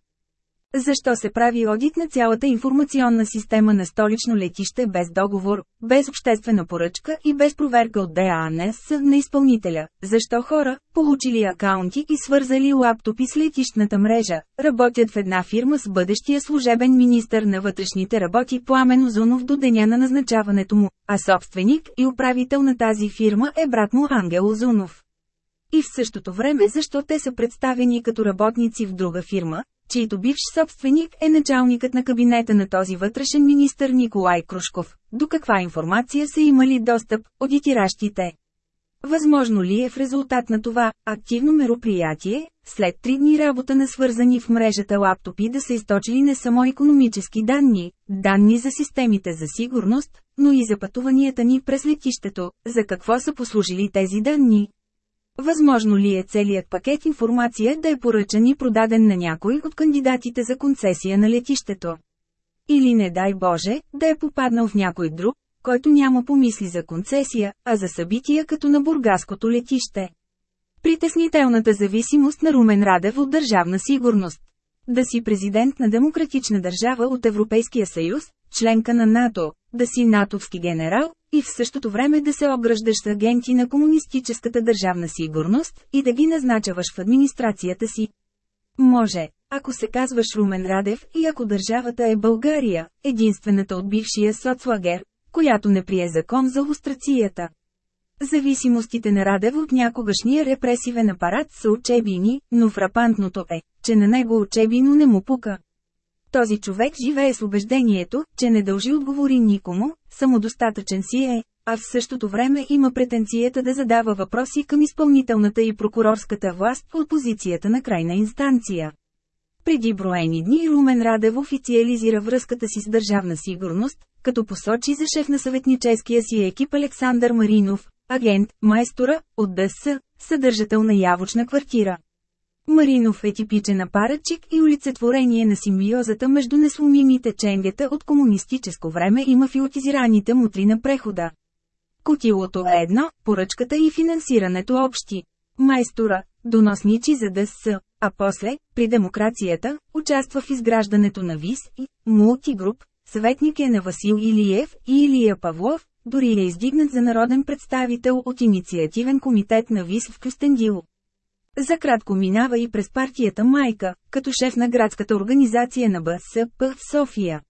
Защо се прави одит на цялата информационна система на столично летище без договор, без обществена поръчка и без проверка от ДАНС на изпълнителя? Защо хора, получили акаунти и свързали лаптопи с летищната мрежа, работят в една фирма с бъдещия служебен министър на вътрешните работи Пламен Озунов до деня на назначаването му, а собственик и управител на тази фирма е брат му Ангел Озунов? И в същото време защо те са представени като работници в друга фирма, чийто бивш собственик е началникът на кабинета на този вътрешен министр Николай Крушков. До каква информация са имали достъп, аудитиращите? Възможно ли е в резултат на това активно мероприятие, след три дни работа на свързани в мрежата лаптопи да са източили не само економически данни, данни за системите за сигурност, но и за пътуванията ни през летището, за какво са послужили тези данни? Възможно ли е целият пакет информация да е поръчан и продаден на някой от кандидатите за концесия на летището? Или не дай Боже, да е попаднал в някой друг, който няма помисли за концесия, а за събития като на бургаското летище? Притеснителната зависимост на Румен Радев от държавна сигурност. Да си президент на демократична държава от Европейския съюз, членка на НАТО, да си натовски генерал, и в същото време да се обграждаш с агенти на комунистическата държавна сигурност и да ги назначаваш в администрацията си. Може, ако се казваш Румен Радев и ако държавата е България, единствената от бившия соцлагер, която не прие закон за лустрацията. Зависимостите на Радев от някогашния репресивен апарат са учебини, но фрапантното е, че на него учебино не му пука. Този човек живее с убеждението, че не дължи отговори никому, самодостатъчен си е, а в същото време има претенцията да задава въпроси към изпълнителната и прокурорската власт от позицията на крайна инстанция. Преди броени дни Румен Радев официализира връзката си с държавна сигурност, като посочи за шеф на съветническия си екип Александър Маринов, агент, майстора, от ДС, съдържател на явочна квартира. Маринов е типичен апаратчик и олицетворение на симбиозата между несломимите ченгета от комунистическо време и мафиотизираните мутри на прехода. Котилото е едно, поръчката и финансирането общи. Майстора, доносничи за ДС, а после, при демокрацията, участва в изграждането на ВИС и мултигруп, съветник е на Васил Илиев и Илия Павлов, дори е издигнат за народен представител от инициативен комитет на ВИС в Кюстендил. За кратко минава и през партията Майка, като шеф на градската организация на БСП в София.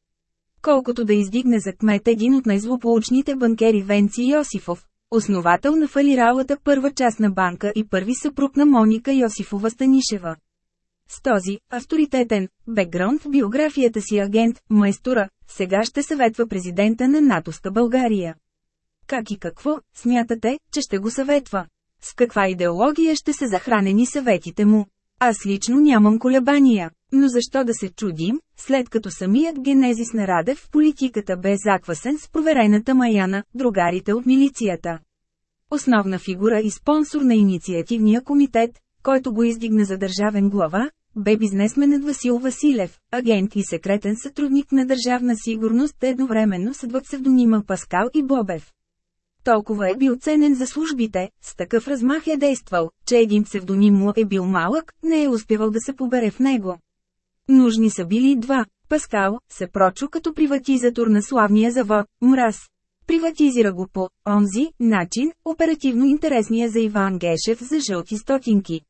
Колкото да издигне за кмет един от най-злополучните банкери Венци Йосифов, основател на фалиралата първа частна банка и първи съпруг на Моника Йосифова Станишева. С този авторитетен бекграунд в биографията си агент, майстора, сега ще съветва президента на НАТОска България. Как и какво, смятате, че ще го съветва? С каква идеология ще се захранени съветите му? Аз лично нямам колебания. Но защо да се чудим, след като самият генезис на Радев в политиката бе заквасен с проверената Маяна, другарите от милицията. Основна фигура и спонсор на инициативния комитет, който го издигна за държавен глава, бе бизнесменът Васил Василев, агент и секретен сътрудник на Държавна сигурност едновременно с псевдонима Паскал и Бобев. Толкова е бил ценен за службите, с такъв размах е действал, че един псевдоним му е бил малък, не е успявал да се побере в него. Нужни са били два. Паскал се прочу като приватизатор на славния завод Мраз. Приватизира го по онзи начин, оперативно интересния за Иван Гешев за жълти стотинки.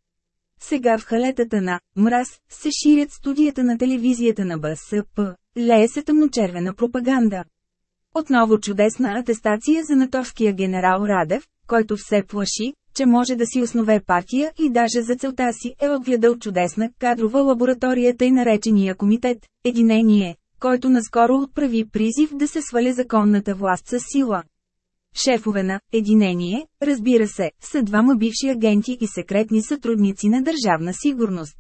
Сега в халетата на Мраз се ширят студията на телевизията на БСП, лее се тъмночервена пропаганда. Отново чудесна атестация за натовския генерал Радев, който все плаши, че може да си основе партия и даже за целта си е отгледал чудесна кадрова лабораторията и наречения комитет – Единение, който наскоро отправи призив да се сваля законната власт с сила. Шефове на «Единение», разбира се, са двама бивши агенти и секретни сътрудници на Държавна сигурност.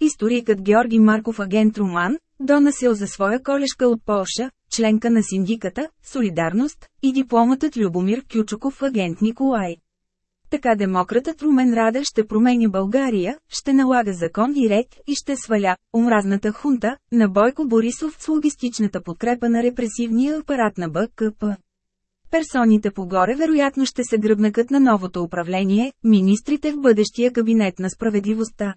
Историкът Георги Марков агент Роман, донасил за своя колешка от Полша, членка на синдиката, Солидарност, и дипломатът Любомир Кючуков агент Николай. Така демократът Румен Радев ще променя България, ще налага закон и ред и ще сваля омразната хунта на Бойко Борисов с логистичната подкрепа на репресивния апарат на БКП. Персоните погоре вероятно ще се гръбнакът на новото управление, министрите в бъдещия кабинет на справедливостта.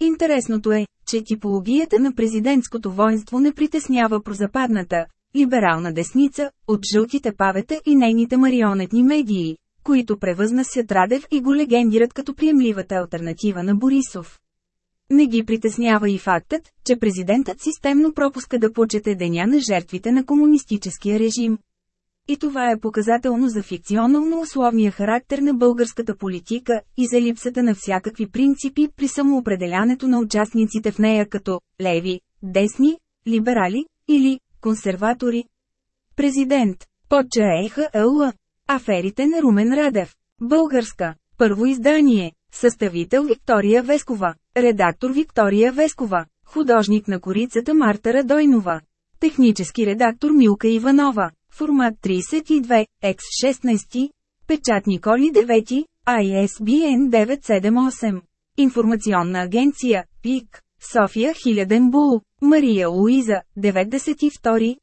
Интересното е, че типологията на президентското воинство не притеснява прозападната, либерална десница, от жълтите павета и нейните марионетни медии, които превъзнасят Радев и го легендират като приемливата альтернатива на Борисов. Не ги притеснява и фактът, че президентът системно пропуска да почете деня на жертвите на комунистическия режим. И това е показателно за фикционално условния характер на българската политика и за липсата на всякакви принципи при самоопределянето на участниците в нея като леви, десни, либерали или консерватори. Президент, Поча ЕХЛ. Аферите на Румен Радев. Българска. Първо издание. Съставител Виктория Вескова. Редактор Виктория Вескова. Художник на корицата Марта Радойнова. Технически редактор Милка Иванова. Формат 32, X16. Печат Коли 9, ISBN 978. Информационна агенция, ПИК. София Хиляден Бул. Мария Луиза, 92.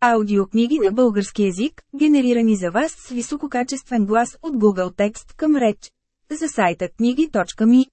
Аудиокниги на български язик, генерирани за вас с висококачествен глас от Google Текст към реч. за сайта книги.ми.